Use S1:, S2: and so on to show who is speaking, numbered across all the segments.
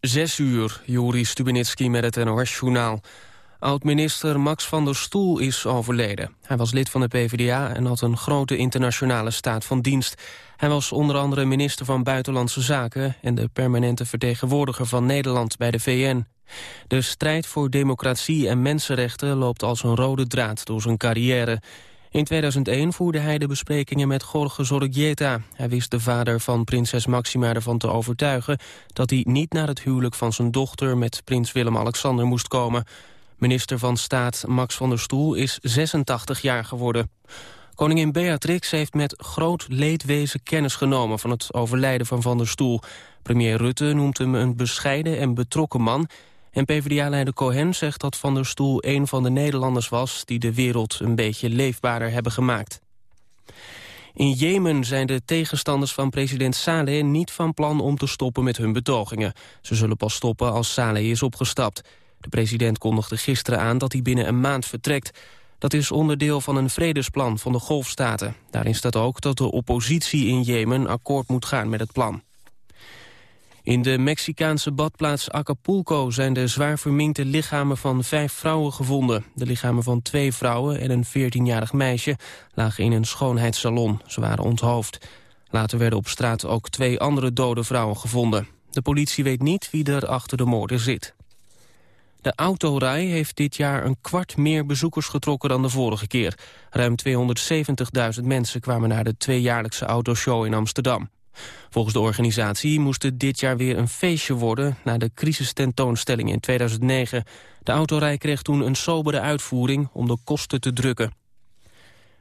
S1: Zes uur, Juri Stubenitski met het NOS-journaal. Oud-minister Max van der Stoel is overleden. Hij was lid van de PvdA en had een grote internationale staat van dienst. Hij was onder andere minister van Buitenlandse Zaken... en de permanente vertegenwoordiger van Nederland bij de VN. De strijd voor democratie en mensenrechten loopt als een rode draad door zijn carrière. In 2001 voerde hij de besprekingen met Jorge Zorregieta. Hij wist de vader van prinses Maxima ervan te overtuigen... dat hij niet naar het huwelijk van zijn dochter met prins Willem-Alexander moest komen. Minister van Staat Max van der Stoel is 86 jaar geworden. Koningin Beatrix heeft met groot leedwezen kennis genomen... van het overlijden van Van der Stoel. Premier Rutte noemt hem een bescheiden en betrokken man... En PvdA-leider Cohen zegt dat Van der Stoel een van de Nederlanders was... die de wereld een beetje leefbaarder hebben gemaakt. In Jemen zijn de tegenstanders van president Saleh niet van plan om te stoppen met hun betogingen. Ze zullen pas stoppen als Saleh is opgestapt. De president kondigde gisteren aan dat hij binnen een maand vertrekt. Dat is onderdeel van een vredesplan van de golfstaten. Daarin staat ook dat de oppositie in Jemen akkoord moet gaan met het plan. In de Mexicaanse badplaats Acapulco zijn de zwaar verminkte lichamen van vijf vrouwen gevonden. De lichamen van twee vrouwen en een 14-jarig meisje lagen in een schoonheidssalon. Ze waren onthoofd. Later werden op straat ook twee andere dode vrouwen gevonden. De politie weet niet wie er achter de moorden zit. De autorij heeft dit jaar een kwart meer bezoekers getrokken dan de vorige keer. Ruim 270.000 mensen kwamen naar de tweejaarlijkse autoshow in Amsterdam. Volgens de organisatie moest het dit jaar weer een feestje worden... na de crisistentoonstelling in 2009. De autorij kreeg toen een sobere uitvoering om de kosten te drukken.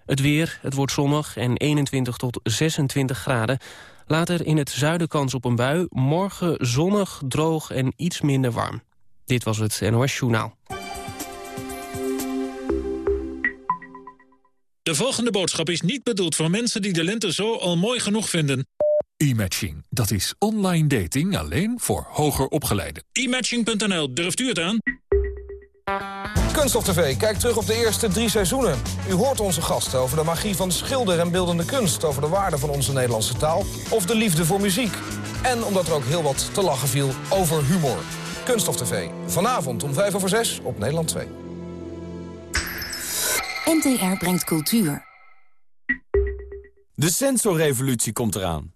S1: Het weer, het wordt zonnig en 21 tot 26 graden. Later in het zuiden kans op een bui. Morgen zonnig, droog en iets minder warm. Dit was het NOS Journaal.
S2: De volgende boodschap is niet bedoeld voor mensen die de lente zo al mooi genoeg vinden.
S3: E-matching, dat is online dating alleen voor hoger opgeleiden.
S2: E-matching.nl, durft u het aan?
S4: Kunststof TV kijkt terug op de eerste drie seizoenen. U hoort onze gasten over de magie van schilder en beeldende kunst... over de waarde van onze Nederlandse taal of de liefde voor muziek. En omdat er ook heel wat te lachen viel over humor. Kunststof TV, vanavond om vijf over zes op Nederland 2.
S5: NTR brengt cultuur.
S6: De sensorrevolutie komt eraan.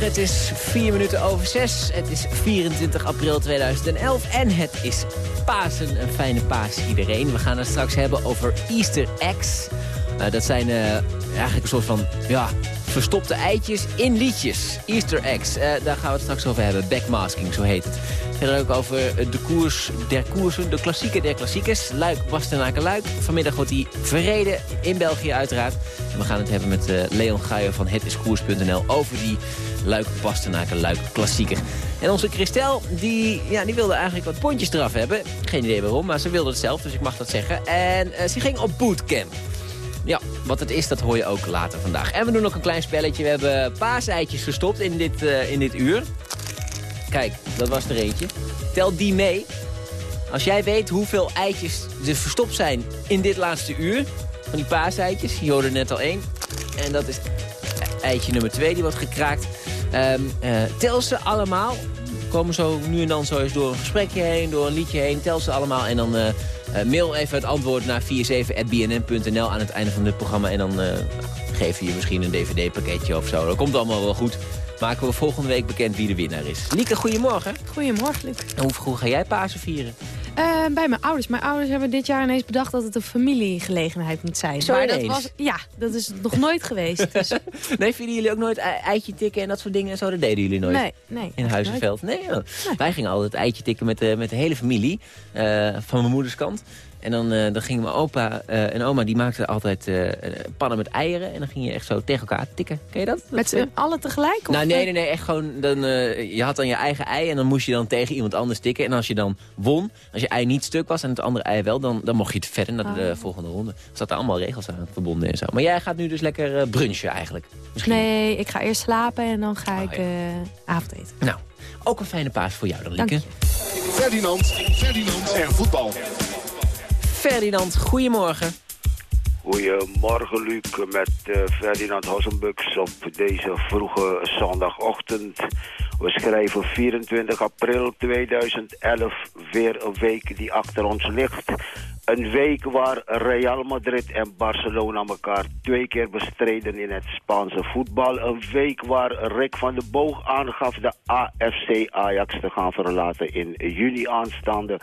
S7: Het is 4 minuten over 6. Het is 24 april 2011 en het is Pasen. Een fijne paas iedereen. We gaan het straks hebben over Easter eggs. Uh, dat zijn uh, eigenlijk een soort van ja, verstopte eitjes in liedjes. Easter eggs, uh, daar gaan we het straks over hebben. Backmasking, zo heet het. Verder ook over de koers der koersen, de klassieke der klassiekers. Luik, Bastenaken, Luik. Vanmiddag wordt die verreden in België uiteraard. En we gaan het hebben met Leon Guijer van hetiskoers.nl over die Luik, Bastenaken, Luik klassieker. En onze Christel, die, ja, die wilde eigenlijk wat pontjes eraf hebben. Geen idee waarom, maar ze wilde het zelf, dus ik mag dat zeggen. En uh, ze ging op bootcamp. Ja, wat het is, dat hoor je ook later vandaag. En we doen ook een klein spelletje. We hebben paaseitjes verstopt in dit, uh, in dit uur. Kijk, dat was er eentje. Tel die mee. Als jij weet hoeveel eitjes er verstopt zijn in dit laatste uur... van die paaseitjes, je hoorde net al één. En dat is eitje nummer twee, die wordt gekraakt. Um, uh, tel ze allemaal komen zo nu en dan zo eens door een gesprekje heen, door een liedje heen. Tel ze allemaal en dan mail even het antwoord naar 47.bnn.nl aan het einde van dit programma. En dan geven je misschien een dvd-pakketje of zo. Dat komt allemaal wel goed maken we volgende week bekend wie de winnaar is. Lieke, goedemorgen.
S8: Goedemorgen, Luc.
S7: Hoe vroeg ga jij Pasen vieren?
S8: Uh, bij mijn ouders. Mijn ouders hebben dit jaar ineens bedacht dat het een familiegelegenheid moet zijn.
S7: Zo
S8: maar
S7: ineens.
S8: dat was, ja, dat is nog nooit geweest. Dus.
S7: nee, vinden jullie ook nooit eitje tikken en dat soort dingen en zo? Dat deden jullie nooit?
S8: Nee, nee.
S7: In Huizenveld? Nee, nee, Wij gingen altijd eitje tikken met de, met de hele familie. Uh, van mijn moeders kant. En dan, uh, dan gingen mijn opa uh, en oma, die maakten altijd uh, pannen met eieren. En dan ging je echt zo tegen elkaar tikken. Ken je dat?
S8: Met z'n allen tegelijk?
S7: Nou, nee, nee, nee. Echt gewoon, dan, je had dan je eigen ei en dan moest je dan tegen iemand anders tikken. En als je dan won, als je ei niet stuk was en het andere ei wel... dan, dan mocht je het verder naar de,
S8: Oh.
S7: volgende ronde. Er zaten allemaal regels aan verbonden en zo. Maar jij gaat nu dus lekker brunchen eigenlijk. Misschien.
S8: Nee, ik ga eerst slapen en dan ga
S7: Oh,
S8: ik
S7: ja.
S8: avondeten.
S7: Nou, ook een fijne paas voor jou dan, Lieke.
S9: Ferdinand, Ferdinand en voetbal.
S7: Ferdinand, goedemorgen.
S10: Goedemorgen Luc, met eh, Ferdinand Hossenbux op deze vroege zondagochtend. We schrijven 24 april 2011, weer een week die achter ons ligt. Een week waar Real Madrid en Barcelona elkaar twee keer bestreden in het Spaanse voetbal. Een week waar Rick van de Boog aangaf de AFC Ajax te gaan verlaten in juni aanstaande.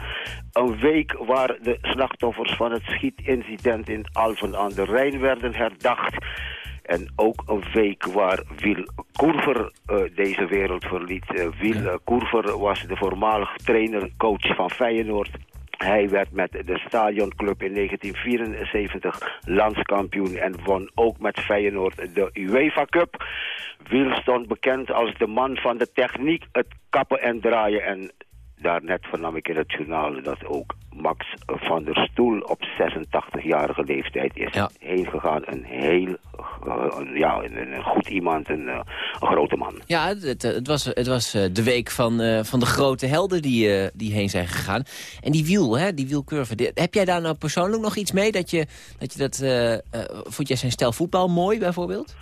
S10: Een week waar de slachtoffers van het schietincident in Alphen aan de Rijn werden herdacht. En ook een week waar Wiel Koerver eh, deze wereld verliet. Eh, Wiel Koerver was de voormalig trainer-coach van Feyenoord. Hij werd met de Stadionclub in 1974 landskampioen en won ook met Feyenoord de UEFA Cup. Wiel stond bekend als de man van de techniek, het kappen en draaien. En daarnet vernam ik in het journaal dat ook Max van der Stoel op 86-jarige leeftijd is
S7: Ja.
S10: heen gegaan. Een heel, eh, ja, een, een goed iemand, een, eh, een grote man.
S7: Ja, het, het, was, het was eh, de week van, van de grote helden die, die heen zijn gegaan. En die wiel, hè, die wielcurve. die- heb jij daar nou persoonlijk nog iets mee? Dat je dat, je dat vond jij zijn stijl voetbal mooi bijvoorbeeld?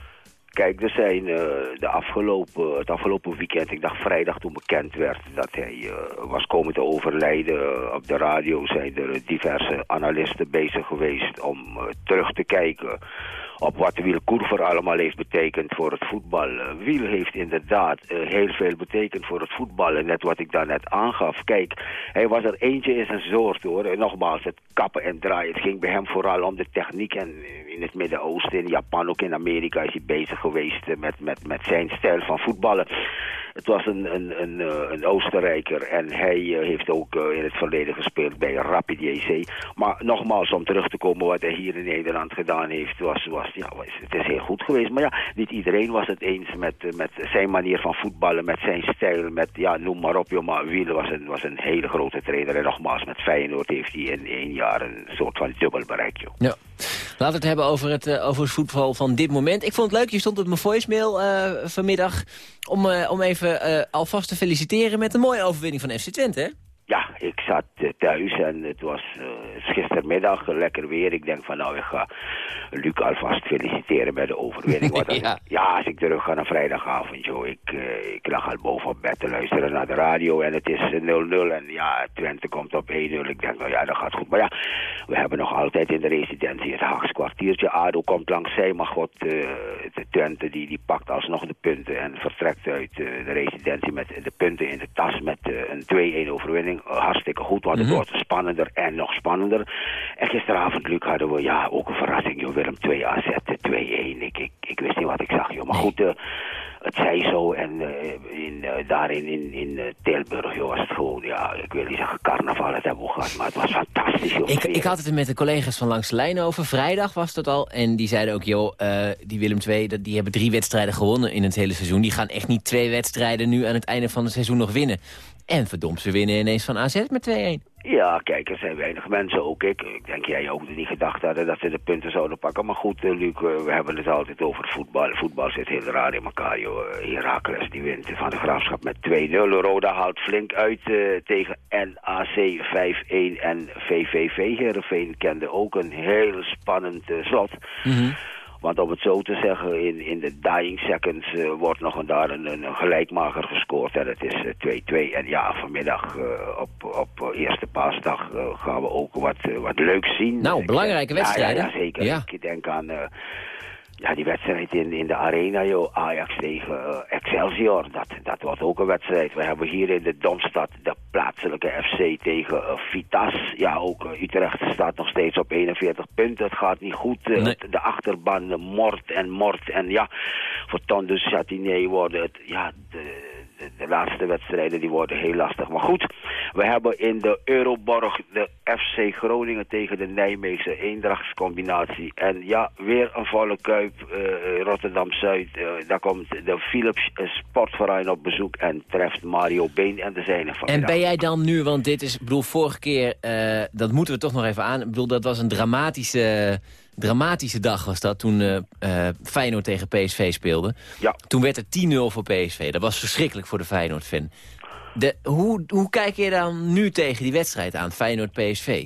S10: Kijk, er zijn eh, de afgelopen, het afgelopen weekend, ik dacht vrijdag toen bekend werd dat hij eh, was komen te overlijden. eh, op de radio zijn er diverse analisten bezig geweest om terug te kijken op wat Wiel Koerver allemaal heeft betekend voor het voetbal. Eh, Wiel heeft inderdaad eh, heel veel betekend voor het voetbal. En net wat ik daarnet aangaf. Kijk, hij was er eentje in zijn soort hoor. Nogmaals, het kappen en draaien. Het ging bij hem vooral om de techniek. En in het Midden-Oosten, in Japan, ook in Amerika is hij bezig geweest eh, met, met, met zijn stijl van voetballen. Het was een, een, een, eh, een Oostenrijker en hij eh, heeft ook eh, in het verleden gespeeld bij Rapid JC. Maar nogmaals, om terug te komen wat hij hier in Nederland gedaan heeft, was, was, ja, was, het is heel goed geweest. Maar ja, niet iedereen was het eens met, met zijn manier van voetballen, met zijn stijl, met, ja, noem maar op, joh, maar Wiel was een, was een hele grote trainer. En nogmaals, met Feyenoord heeft hij in één jaar een soort van dubbel bereik, joh.
S7: Ja. Laten we het hebben over het, eh, over het voetbal van dit moment. Ik vond het leuk, je stond op mijn voicemail eh, vanmiddag... om, eh, om even alvast te feliciteren met een mooie overwinning van FC Twente, hè?
S10: Ja, ik zat eh, thuis en het was eh, gistermiddag lekker weer. Ik denk van nou, ik ga Luc alvast feliciteren met de overwinning. Want als,
S7: Ja.
S10: ja. als ik terug ga naar vrijdagavond, joh. Ik, eh, ik lag al boven op bed te luisteren naar de radio en het is eh, 0-0. En ja, Twente komt op 1-0. Ik denk nou ja, dat gaat goed. Maar ja, we hebben nog altijd in de residentie het Haagse kwartiertje. ADO komt langs zij, maar god, de Twente die, die pakt alsnog de punten en vertrekt uit de residentie met de punten in de tas met een 2-1 overwinning. Eh, hartstikke goed, want het
S7: Mhm.
S10: wordt spannender en nog spannender. En gisteravond, Luc, hadden we ja, ook een verrassing. Joh, Willem 2 AZ, eh, 2-1. Ik, ik, ik wist niet wat ik zag, joh. Maar goed, eh, het zij zo. En eh, in, eh, daarin in, in eh, Tilburg, was het gewoon, ja, ik wil niet zeggen carnaval, het hebben we gehad. Maar het was fantastisch.
S7: Ik, ik had het met de collega's van Langs de Lijn over. Vrijdag was dat al. En die zeiden ook, joh, die Willem II, dat, die hebben drie wedstrijden gewonnen in het hele seizoen. Die gaan echt niet twee wedstrijden nu aan het einde van het seizoen nog winnen. En verdomd, ze winnen ineens van AZ met 2-1.
S10: Ja, kijk, er zijn weinig mensen, ook ik. Ik denk jij ook niet gedacht hadden dat ze de punten zouden pakken. Maar goed, eh, Luc, eh, we hebben het altijd over voetbal. Voetbal zit heel raar in elkaar, joh. Eh, Heracles die wint van de Graafschap met 2-0. Roda haalt flink uit tegen NAC 5-1. En VVV Heerenveen kende ook een heel spannend slot. Want om het zo te zeggen, in, in de dying seconds uh, wordt nog een, daar een, een gelijkmaker gescoord. En het is 2-2. en ja, vanmiddag op, op eerste paasdag gaan we ook wat, wat leuks zien.
S7: Nou, belangrijke wedstrijden.
S10: Ja, ja, zeker. Ja. Ik denk aan ja, die wedstrijd in, in de arena, joh, Ajax tegen uh, Excelsior, dat, dat wordt ook een wedstrijd. We hebben hier in de Domstad de plaatselijke FC tegen uh, Vitas. Ja, ook uh, Utrecht staat nog steeds op 41 punten. Het gaat niet goed. Nee. De achterban mort en mort. En ja, voor Tondus Chatiné worden het, ja, de de, laatste wedstrijden die worden heel lastig. Maar goed, we hebben in de Euroborg de FC Groningen tegen de Nijmeegse eendrachtscombinatie. En ja, weer een volle kuip, uh, Rotterdam-Zuid. Uh, daar komt de Philips Sportverein op bezoek en treft Mario Been en de zijne van.
S7: En ben jij dan nu, want dit is, ik bedoel, vorige keer, uh, dat moeten we toch nog even aan. Ik bedoel, dat was een dramatische dramatische dag was dat toen uh, uh, Feyenoord tegen PSV speelde.
S10: Ja.
S7: Toen werd het 10-0 voor PSV. Dat was verschrikkelijk voor de Feyenoord-fan. Hoe, hoe kijk je dan nu tegen die wedstrijd aan, Feyenoord-PSV?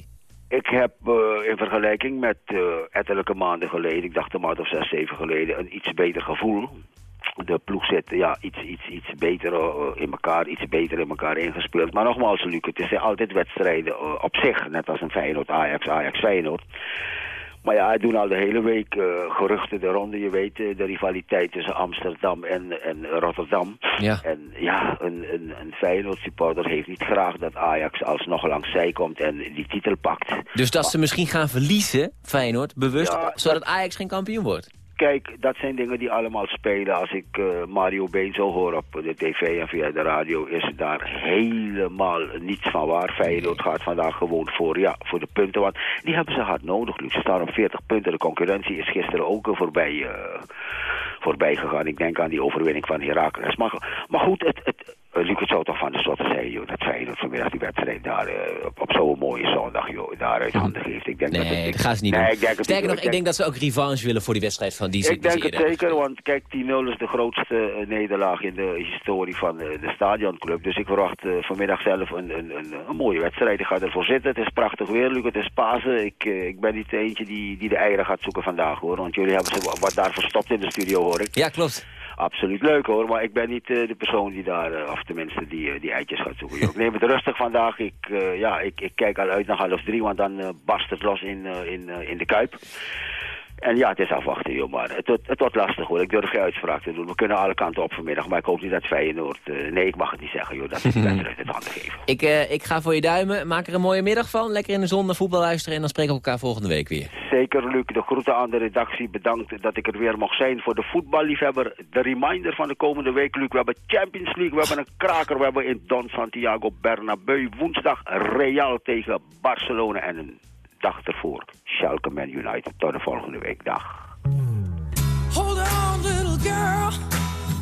S10: Ik heb uh, in vergelijking met uh, ettelijke maanden geleden, ik dacht een maand of zes, zeven geleden, een iets beter gevoel. De ploeg zit ja, iets, iets, iets beter uh, in elkaar, iets beter in elkaar ingespeeld. Maar nogmaals, Luc, het zijn altijd wedstrijden op zich, net als een Feyenoord-Ajax, Ajax-Feyenoord. Maar ja, hij doen al de hele week uh, geruchten de ronde. Je weet, uh, de rivaliteit tussen Amsterdam en, en Rotterdam.
S7: Ja.
S10: En ja, een, een, een Feyenoord-supporter heeft niet graag dat Ajax alsnog langs zij komt en die titel pakt.
S7: Dus dat maar, ze misschien gaan verliezen, Feyenoord, bewust, ja, zodat Ajax geen kampioen wordt?
S10: Kijk, dat zijn dingen die allemaal spelen. Als ik uh, Mario Been zo hoor op de tv en via de radio... is daar helemaal niets van waar. Feyenoord gaat vandaag gewoon voor, ja, voor de punten. Want die hebben ze hard nodig. Ze staan op 40 punten. De concurrentie is gisteren ook voorbij, uh, voorbij gegaan. Ik denk aan die overwinning van Herakles. Maar, maar goed, het, het, uh, Luc, het zou toch van de slotte zijn, joh, dat Feyenoord vanmiddag die wedstrijd daar uh, op, op zo'n mooie zondag, joh, daar uit handen geeft. Ik denk
S7: nee,
S10: dat, het,
S7: dat gaan ze niet
S10: nee,
S7: doen.
S10: Ik denk
S7: Sterker nog, ik denk, denk dat ze ook revanche willen voor die wedstrijd van die
S10: Ik denk het zeker, want kijk, 10-0 is de grootste uh, nederlaag in de historie van de stadionclub. Dus ik verwacht vanmiddag zelf een, een, een, een, mooie wedstrijd. Ik ga ervoor zitten. Het is prachtig weer, Luc, het is Pasen. Ik, ik ben niet eentje die, die de eieren gaat zoeken vandaag, hoor. Want jullie hebben ze wat daar verstopt in de studio, hoor ik.
S7: Ja, klopt
S10: absoluut leuk hoor, maar ik ben niet uh, de persoon die daar, uh, of tenminste die, uh, die eitjes gaat zoeken. ik neem het rustig vandaag. Ik, ja, ik, ik kijk al uit naar half drie, want dan barst het los in, in, in de Kuip. En ja, het is afwachten, joh, maar het, het, het wordt lastig hoor. Ik durf geen uitspraak te doen. We kunnen alle kanten op vanmiddag, maar ik hoop niet dat Feyenoord... Uh, nee, ik mag het niet zeggen, joh, dat is het handen geven.
S7: Ik, uh, ik ga voor je duimen, maak er een mooie middag van. Lekker in de zon naar voetbal luisteren en dan spreken we elkaar volgende week weer.
S10: Zeker, Luc. De groeten aan de redactie. Bedankt dat ik er weer mocht zijn voor de voetballiefhebber. De reminder van de komende week, Luc. We hebben Champions League, we hebben een kraker. We hebben in Don Santiago Bernabeu woensdag Real tegen Barcelona en een dag ervoor. Schalke Man United. Tot de volgende week. Dag.
S11: Hold on, little girl.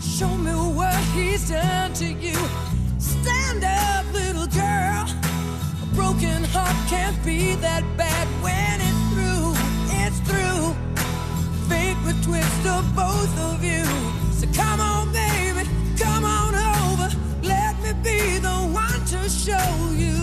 S11: Show me what he's done to you. Stand up, little girl. A broken heart can't be that bad when it's through. It's through. Fate would twist of both of you. So come on, baby. Come on over. Let me be the one to show
S12: you.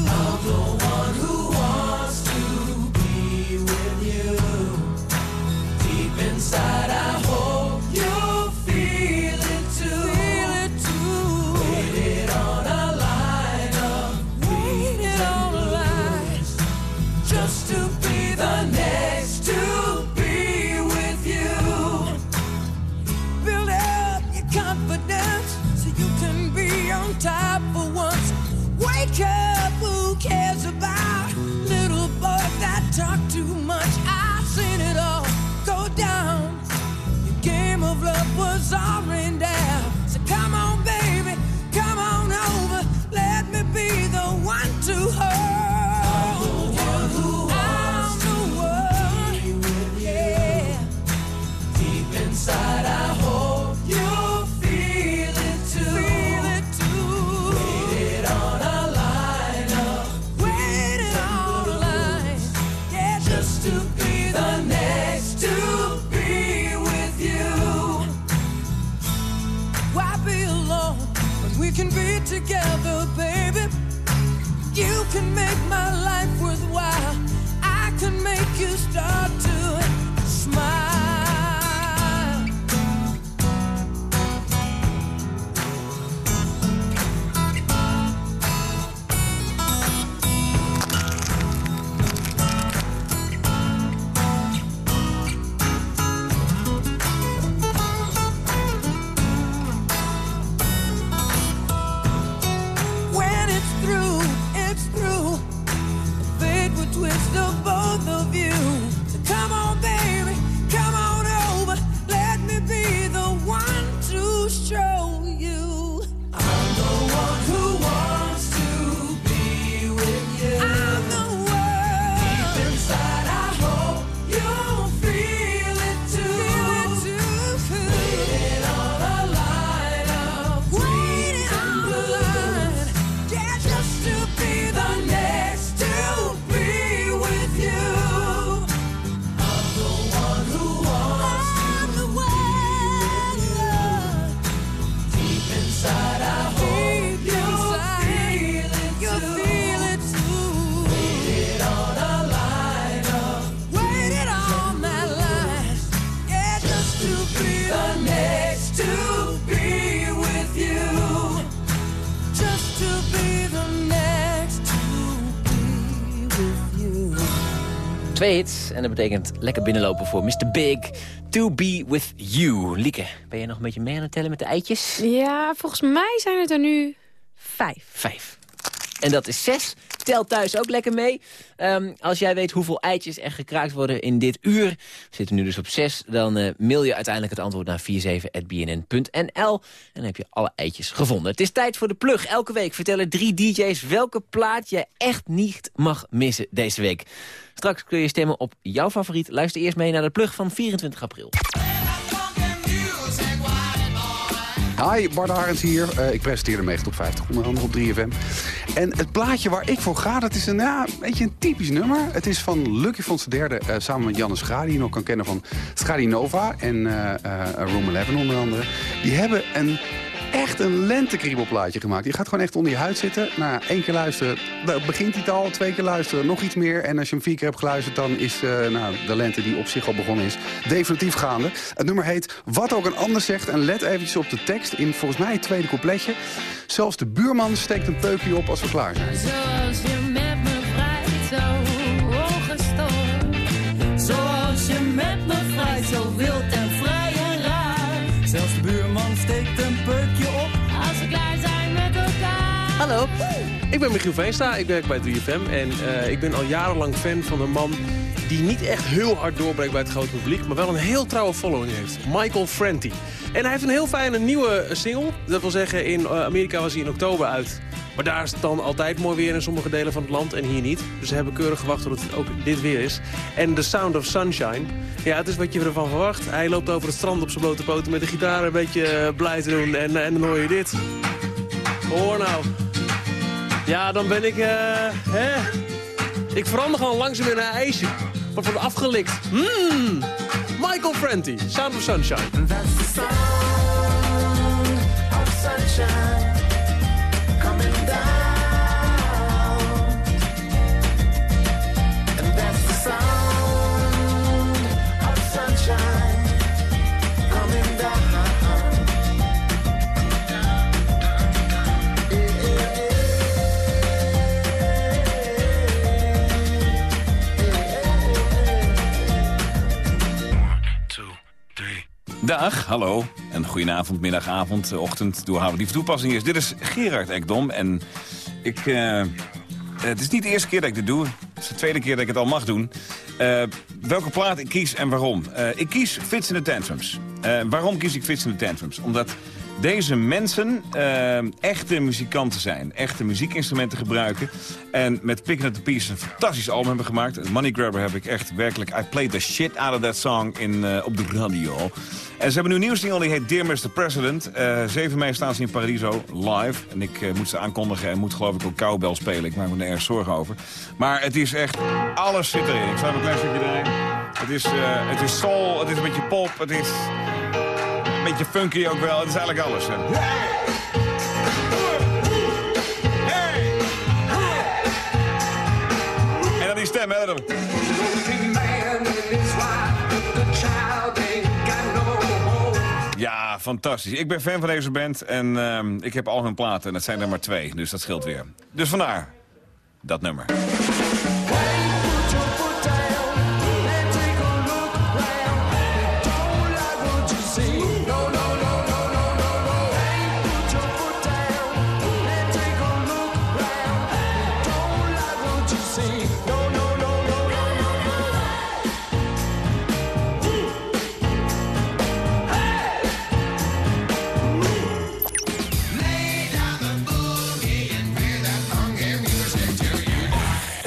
S7: Twee hits en dat betekent lekker binnenlopen voor Mr. Big. To be with you. Lieke, ben je nog een beetje mee aan het tellen met de eitjes?
S8: Ja, volgens mij zijn het er nu vijf.
S7: Vijf. En dat is zes. Tel thuis ook lekker mee. Ehm, als jij weet hoeveel eitjes er gekraakt worden in dit uur... we zitten nu dus op zes, dan eh, mail je uiteindelijk het antwoord naar 47.bnn.nl. En dan heb je alle eitjes gevonden. Het is tijd voor de plug. Elke week vertellen drie dj's welke plaat je echt niet mag missen deze week. Straks kun je stemmen op jouw favoriet. Luister eerst mee naar de plug van 24 april.
S13: Hi, Bart Arends hier. Eh, ik presenteer de Meeg Top 50, onder andere op 3FM. En het plaatje waar ik voor ga, dat is een, ja, een beetje een typisch nummer. Het is van Lucky Fons derde, uh, samen met Janne Schra, die je nog kan kennen van Schadi Nova en uh, Room 11 onder andere. Die hebben een echt een lentekriebelplaatje gemaakt. Die gaat gewoon echt onder je huid zitten. Nou, één keer luisteren, dan begint hij het al. Twee keer luisteren, nog iets meer. En als je hem vier keer hebt geluisterd, dan is uh, nou, de lente die op zich al begonnen is... definitief gaande. Het nummer heet Wat ook een ander zegt. En let eventjes op de tekst in volgens mij het tweede coupletje. Zelfs de buurman steekt een peukje op als we klaar zijn.
S14: Ik ben Michiel Veenstra, ik werk bij 3FM en uh, ik ben al jarenlang fan van een man die niet echt heel hard doorbreekt bij het grote publiek, maar wel een heel trouwe following heeft. Michael Franti. En hij heeft een heel fijne nieuwe single. Dat wil zeggen, in Amerika was hij in oktober uit. Maar daar is het dan altijd mooi weer in sommige delen van het land en hier niet. Dus ze hebben keurig gewacht tot het ook dit weer is. En The Sound of Sunshine. Ja, het is wat je ervan verwacht. Hij loopt over het strand op zijn blote poten met de gitaar een beetje blij te doen. En, en dan hoor je dit. Hoor nou. Ja, dan ben ik... Uh, hè? Ik verander gewoon langzaam in een ijsje. Wat wordt afgelikt. Mmm. Michael Franti, Sound
S12: sound of sunshine
S15: Dag, hallo. En goedenavond, middagavond, ochtend, doe houden lieve toepassing is. Dit is Gerard Ekdom en ik... Uh, het is niet de eerste keer dat ik dit doe. Het is de tweede keer dat ik het al mag doen. Uh, welke plaat ik kies en waarom? Ik kies Fits in the Tantrums. waarom kies ik Fits in the Tantrums? Omdat deze mensen uh, echte muzikanten zijn. Echte muziekinstrumenten gebruiken. En met Picking Up The Pieces een fantastisch album hebben gemaakt. Money Grabber heb ik echt werkelijk... I played the shit out of that song in, uh, op de radio. En ze hebben nu een nieuw single, die heet Dear Mr. President. Uh, 7 mei staan ze in Paradiso, live. En ik moet ze aankondigen en moet geloof ik ook cowbell spelen. Ik maak me er erg zorgen over. Maar het is echt, alles zit erin. Ik sluit een klein stukje erin. Het is, het is soul, het is een beetje pop, het is een beetje funky ook wel. Het is eigenlijk alles. Hè. En dan die stem, hè. Dan... Ja, fantastisch. Ik ben fan van deze band en uh, ik heb al hun platen. En het zijn er maar twee, dus dat scheelt weer. Dus vandaar dat nummer.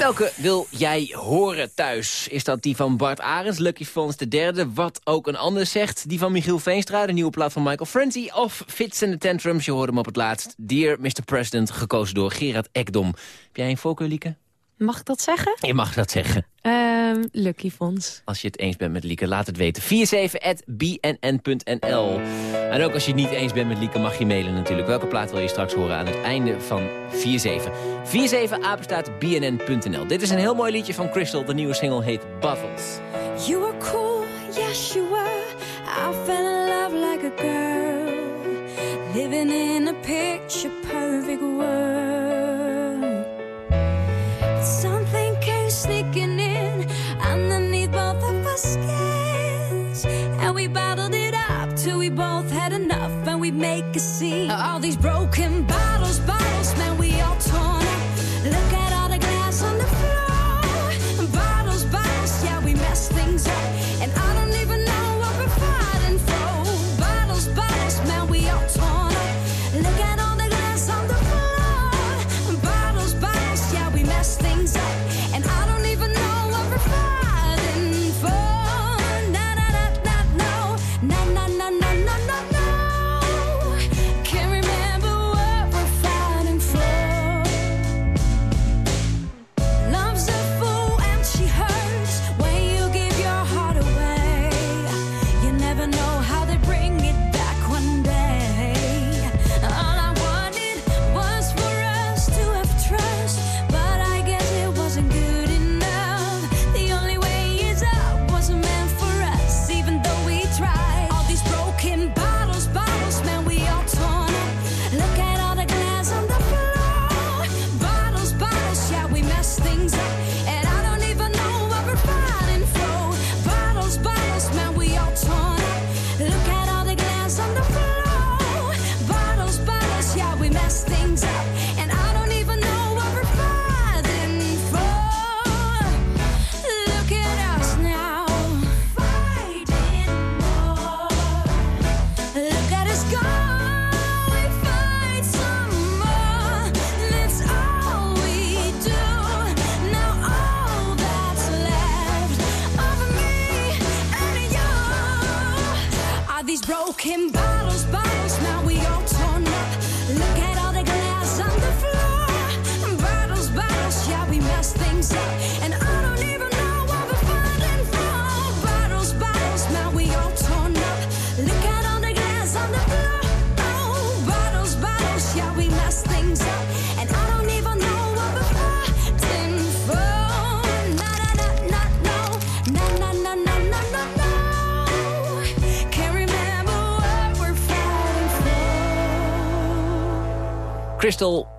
S7: Welke wil jij horen thuis? Is dat die van Bart Arends, Lucky Fons de derde, wat ook een ander zegt? Die van Michiel Veenstra, de nieuwe plaat van Michael Franti? Of Fits in the Tantrums, je hoorde hem op het laatst. Dear Mr. President, gekozen door Gerard Ekdom. Heb jij een voorkeur, Lieke?
S8: Mag ik dat zeggen?
S7: Je mag dat zeggen.
S8: Uh, Lucky Fons.
S7: Als je het eens bent met Lieke, laat het weten. 47.bnn.nl En ook als je het niet eens bent met Lieke, mag je mailen natuurlijk. Welke plaat wil je straks horen aan het einde van 47? 47 apenstaat bnn.nl. Dit is een heel mooi liedje van Crystal. De nieuwe single heet Bottles.
S12: You were cool, yes you were. I fell in love like a girl. living in a picture perfect world. And we bottled it up till we both had enough and we make a scene. All these broken bottles,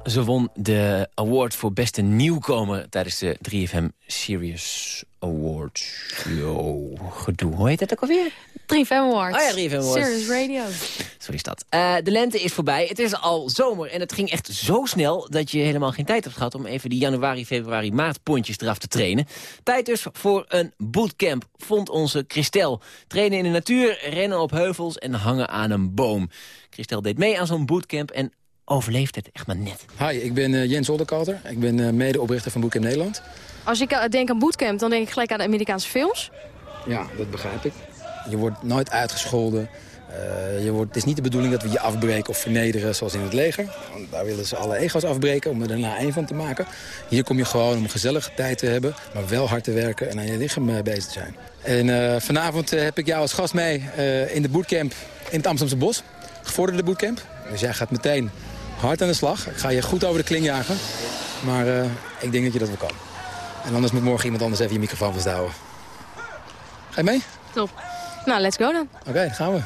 S7: ze won de award voor beste nieuwkomer... tijdens de 3FM Serious Awards. Yo, gedoe. Hoe heet dat ook alweer?
S8: 3FM Awards.
S7: Oh ja, 3FM Awards.
S8: Serious Radio.
S7: Zo is dat. Eh, de lente is voorbij. Het is al zomer en het ging echt zo snel... dat je helemaal geen tijd hebt gehad om even die januari, februari, maart pontjes eraf te trainen. Tijd dus voor een bootcamp, vond onze Christel. Trainen in de natuur, rennen op heuvels en hangen aan een boom. Christel deed mee aan zo'n bootcamp en overleeft het echt maar net.
S16: Hi, ik ben eh, Jens Olderkalter. Ik ben eh, medeoprichter van Bootcamp Nederland.
S8: Als ik eh, denk aan bootcamp, dan denk ik gelijk aan de Amerikaanse films.
S16: Ja, dat begrijp ik. Je wordt nooit uitgescholden. Eh, je wordt, het is niet de bedoeling dat we je afbreken of vernederen zoals in het leger. Want daar willen ze alle ego's afbreken om er daarna één van te maken. Hier kom je gewoon om gezellige tijd te hebben, maar wel hard te werken en aan je lichaam bezig te zijn. En eh, vanavond heb ik jou als gast mee eh, in de bootcamp in het Amsterdamse Bos. Gevorderde bootcamp. Dus jij gaat meteen hard aan de slag. Ik ga je goed over de kling jagen. Maar eh, ik denk dat je dat wel kan. En anders moet morgen iemand anders even je microfoon vasthouden. Ga je mee?
S8: Top. Nou, let's go dan.
S16: Oké, gaan we.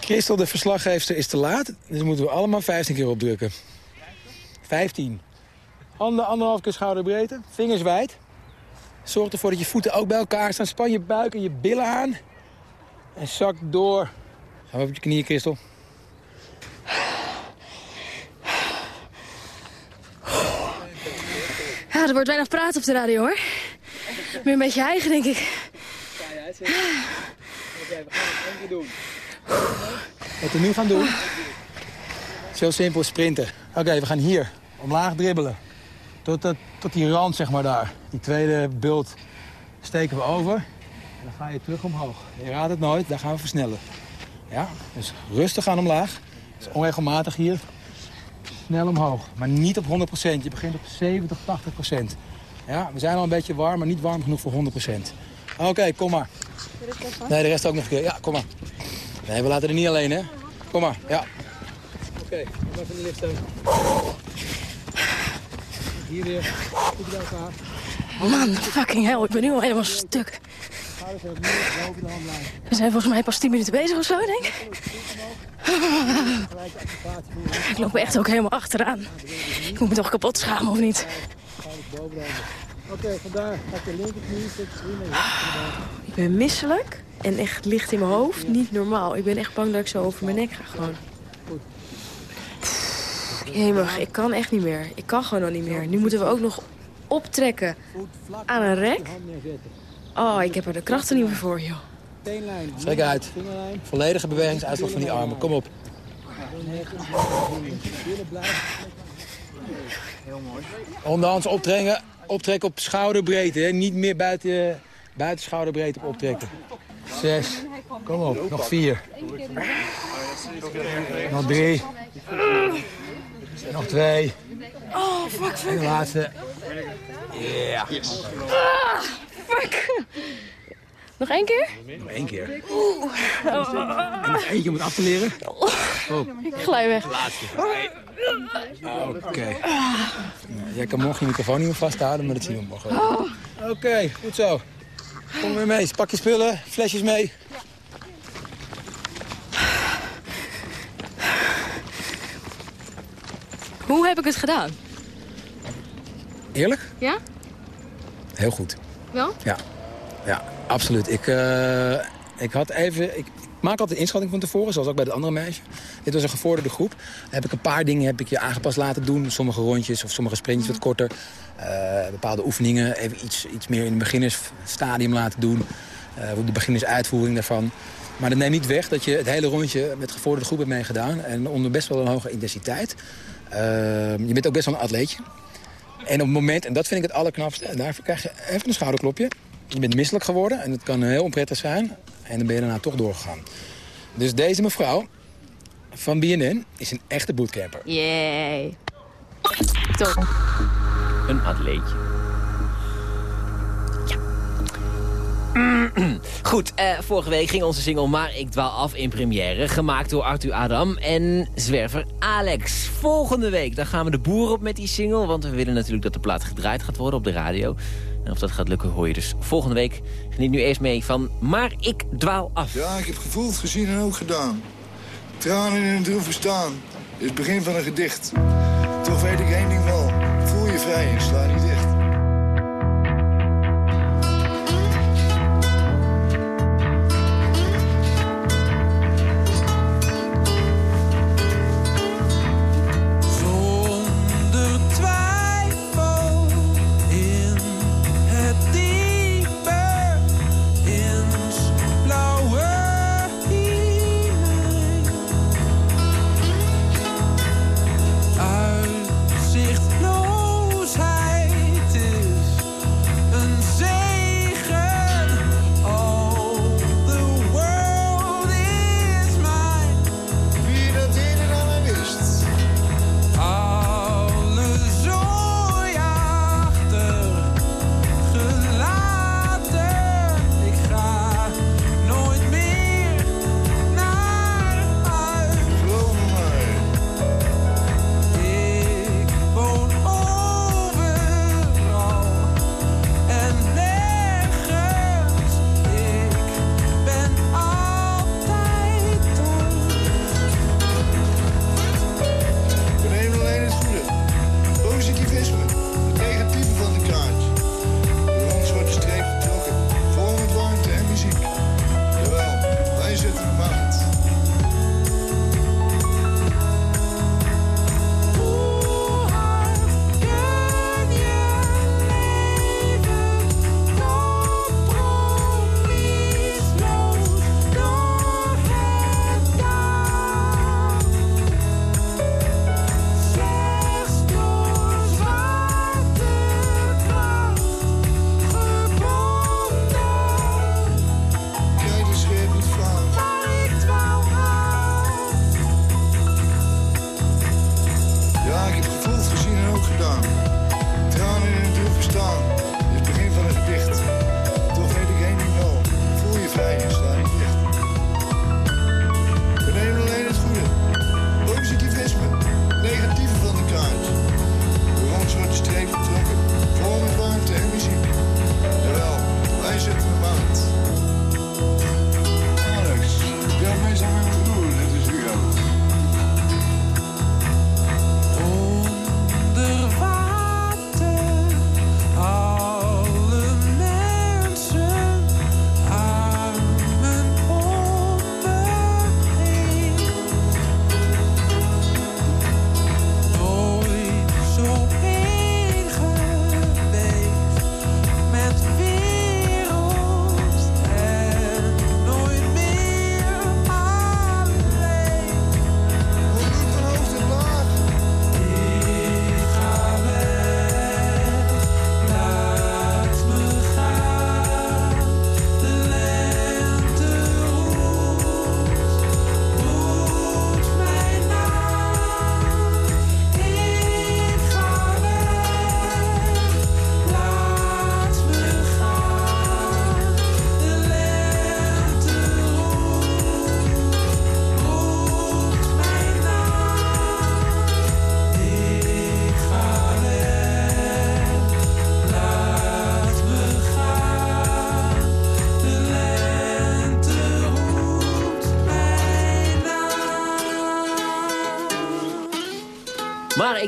S16: Christel, de verslaggeefster, is te laat. Dus moeten we allemaal 15 keer opdrukken. 15. Handen anderhalf keer schouderbreedte. Vingers wijd. Zorg ervoor dat je voeten ook bij elkaar staan. Span je buik en je billen aan. En zak door. Gaan we op je knieën, Christel.
S8: Ja, er wordt weinig praten op de radio, hoor. Meer een beetje eigen, denk ik.
S16: Wat we nu gaan doen... is heel simpel, sprinten. Oké, we gaan hier omlaag dribbelen. Tot, dat, tot die rand, zeg maar daar. Die tweede bult steken we over. En dan ga je terug omhoog. Je raadt het nooit, daar gaan we versnellen. Ja, dus rustig aan omlaag. Dus onregelmatig hier. Snel omhoog. Maar niet op 100%. Je begint op 70, 80%. Ja, we zijn al een beetje warm, maar niet warm genoeg voor 100%. Oké, kom maar. Nee, de rest ook nog een keer. Ja, kom maar. Nee, we laten er niet alleen, hè. Kom maar, ja. Oké, kom even de lift. Hier weer. Goed elkaar.
S8: Man, fucking hell, ik ben nu al helemaal stuk.
S17: We zijn volgens mij pas 10 minuten bezig of zo, denk ik. Ik loop echt ook helemaal achteraan. Ik moet me toch kapot schamen, of niet?
S16: Oké, vandaar.
S8: Ik ben misselijk en echt licht in mijn hoofd. Niet normaal. Ik ben echt bang dat ik zo over mijn nek ga gewoon. Jemig, ik kan echt niet meer. Ik kan gewoon nog niet meer. Nu moeten we ook nog optrekken aan een rek. Oh, ik heb er de krachten niet meer voor, joh.
S16: Strek uit. Volledige bewegingsuitslag van die armen. Kom op. Onderhands optrekken, optrekken op schouderbreedte. Hè. Niet meer buiten, buiten schouderbreedte op optrekken. Zes. Kom op. Nog vier. Nog drie. Nog twee.
S17: Oh, fuck, fuck.
S16: En de laatste. Ja.
S17: Fuck. Nog één keer?
S16: Nog één keer.
S17: Oeh.
S16: En nog eentje om het af te leren. Oh.
S17: Ik glij weg.
S16: Laatste. Oké. Jij kan morgen je microfoon niet meer vasthouden, maar dat zien we morgen.
S17: Oh.
S16: Oké, goed zo. Kom weer mee. Pak je spullen, flesjes mee.
S17: Hoe heb ik het gedaan?
S16: Eerlijk?
S17: Ja?
S16: Heel goed.
S17: Wel?
S16: Ja, ja absoluut. Ik, eh, ik had even... Ik, ik maak altijd een inschatting van tevoren, zoals ook bij het andere meisje. Dit was een gevorderde groep. Heb ik een paar dingen heb ik je aangepast laten doen. Sommige rondjes of sommige sprintjes wat korter. Eh, bepaalde oefeningen even iets, iets meer in het beginnersstadium laten doen. Uh, de beginnersuitvoering daarvan. Maar dat neemt niet weg dat je het hele rondje met gevorderde groep hebt meegedaan. En onder best wel een hoge intensiteit. Uh, je bent ook best wel een atleetje. En op het moment, en dat vind ik het allerknapste... daarvoor krijg je even een schouderklopje. Je bent misselijk geworden en dat kan heel onprettig zijn. En dan ben je daarna toch doorgegaan. Dus deze mevrouw van BNN is een echte bootcamper.
S17: Yay. Top.
S7: Een atleetje. Goed, eh, vorige week ging onze single Maar ik dwaal af in première. Gemaakt door Arthur Adam en zwerver Alex. Volgende week dan gaan we de boer op met die single. Want we willen natuurlijk dat de plaat gedraaid gaat worden op de radio. En of dat gaat lukken hoor je dus volgende week. Geniet nu eerst mee van Maar ik dwaal af.
S11: Ja, ik heb gevoeld, gezien en ook gedaan. Tranen in een droeve staan. Is het begin van een gedicht. Toch weet ik één ding wel. Voel je vrij en sla niet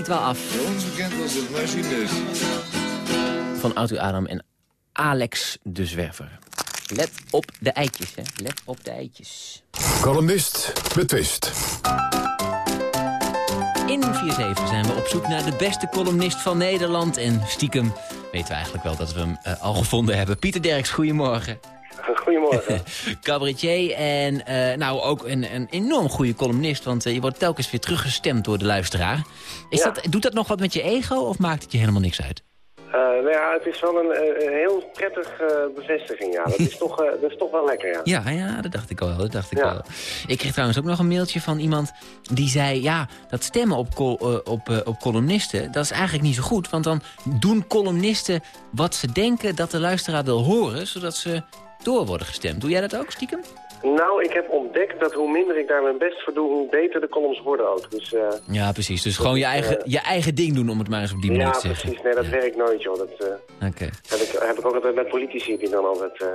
S11: wel
S7: af.
S18: Bij ons bekend als het machinist.
S7: Van Auto Adam en Alex de Zwerver. Let op de eitjes, hè. Let op de eitjes.
S19: Columnist betwist.
S7: In 4-7 zijn we op zoek naar de beste columnist van Nederland. En stiekem weten we eigenlijk wel dat we hem eh, al gevonden hebben. Pieter Derks, goedemorgen.
S20: Goedemorgen.
S7: Cabaretier en eh, nou ook een, een enorm goede columnist. Want eh, je wordt telkens weer teruggestemd door de luisteraar. Is
S20: Ja.
S7: dat, doet dat nog wat met je ego of maakt het je helemaal niks uit?
S20: Eh, nou ja, het is wel een een heel prettige bevestiging, ja. Dat is, toch, dat is toch wel lekker, ja.
S7: Ja, ja, dat dacht ik al. Dat dacht ik al. Ik kreeg trouwens ook nog een mailtje van iemand die zei... ja, dat stemmen op, col- op, op columnisten, dat is eigenlijk niet zo goed. Want dan doen columnisten wat ze denken dat de luisteraar wil horen... zodat ze door worden gestemd. Doe jij dat ook, stiekem?
S20: Nou, ik heb ontdekt dat hoe minder ik daar mijn best voor doe, hoe beter de columns worden ook. Dus, eh,
S7: Ja, precies. Dus gewoon je eigen, je eigen ding doen, om het maar eens op die manier
S20: ja,
S7: te zeggen.
S20: precies. Nee, dat werkt nooit, joh. Dat eh,
S7: Oké.
S20: heb, ik, heb ik ook altijd met politici die dan altijd eh,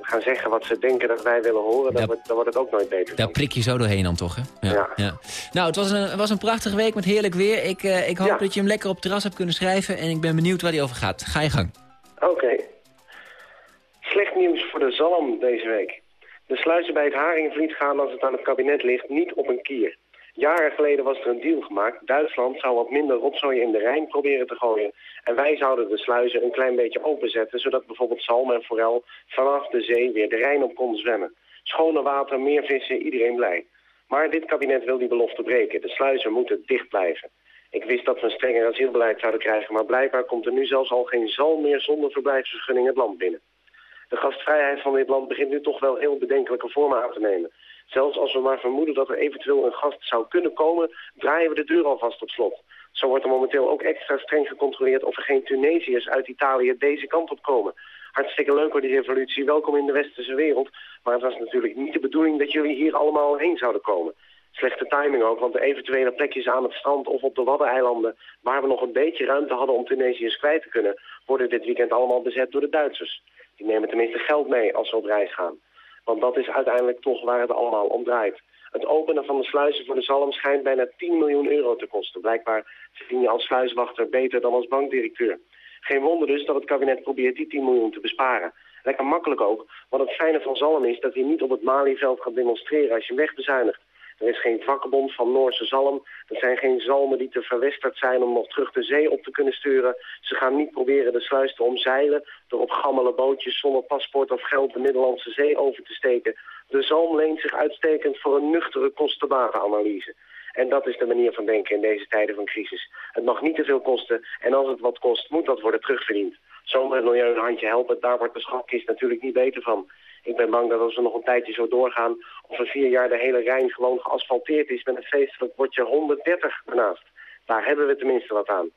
S20: gaan zeggen wat ze denken dat wij willen horen. Dan, wordt, dan wordt het ook nooit beter.
S7: Daar prik je zo doorheen dan toch, hè? Ja. ja. Nou, het was een, het was een prachtige week met heerlijk weer. Ik, eh, ik hoop dat je hem lekker op het terras hebt kunnen schrijven. En ik ben benieuwd waar hij over gaat. Ga je gang.
S20: Oké. Slecht nieuws voor de zalm deze week. De sluizen bij het Haringvliet gaan als het aan het kabinet ligt niet op een kier. Jaren geleden was er een deal gemaakt. Duitsland zou wat minder rotzooi in de Rijn proberen te gooien. En wij zouden de sluizen een klein beetje openzetten... zodat bijvoorbeeld zalm en forel vanaf de zee weer de Rijn op konden zwemmen. Schone water, meer vissen, iedereen blij. Maar dit kabinet wil die belofte breken. De sluizen moeten dicht blijven. Ik wist dat we een strenger asielbeleid zouden krijgen... maar blijkbaar komt er nu zelfs al geen zalm meer zonder verblijfsvergunning het land binnen. De gastvrijheid van dit land begint nu toch wel heel bedenkelijke vormen aan te nemen. Zelfs als we maar vermoeden dat er eventueel een gast zou kunnen komen, draaien we de deur alvast op slot. Zo wordt er momenteel ook extra streng gecontroleerd of er geen Tunesiërs uit Italië deze kant op komen. Hartstikke leuk hoor, die revolutie. Welkom in de westerse wereld. Maar het was natuurlijk niet de bedoeling dat jullie hier allemaal heen zouden komen. Slechte timing ook, want de eventuele plekjes aan het strand of op de Waddeneilanden... waar we nog een beetje ruimte hadden om Tunesiërs kwijt te kunnen... worden dit weekend allemaal bezet door de Duitsers. Die nemen tenminste geld mee als ze op reis gaan. Want dat is uiteindelijk toch waar het allemaal om draait. Het openen van de sluizen voor de zalm schijnt bijna 10 miljoen euro te kosten. Blijkbaar verdien je als sluiswachter beter dan als bankdirecteur. Geen wonder dus dat het kabinet probeert die 10 miljoen te besparen. Lekker makkelijk ook, want het fijne van zalm is dat hij niet op het Malieveld gaat demonstreren als je wegbezuinigt. Er is geen vakbond van Noorse zalm. Er zijn geen zalmen die te verwesterd zijn om nog terug de zee op te kunnen sturen. Ze gaan niet proberen de sluis te omzeilen door op gammele bootjes zonder paspoort of geld de Middellandse Zee over te steken. De zalm leent zich uitstekend voor een nuchtere kostenbatenanalyse. En dat is de manier van denken in deze tijden van crisis. Het mag niet te veel kosten en als het wat kost, moet dat worden terugverdiend. Zomaar het milieu een handje helpen, daar wordt de schatkist natuurlijk niet beter van. Ik ben bang dat als we nog een tijdje zo doorgaan... over vier jaar de hele Rijn gewoon geasfalteerd is... met een feestelijk bordje 130 ernaast. Daar hebben we tenminste wat aan.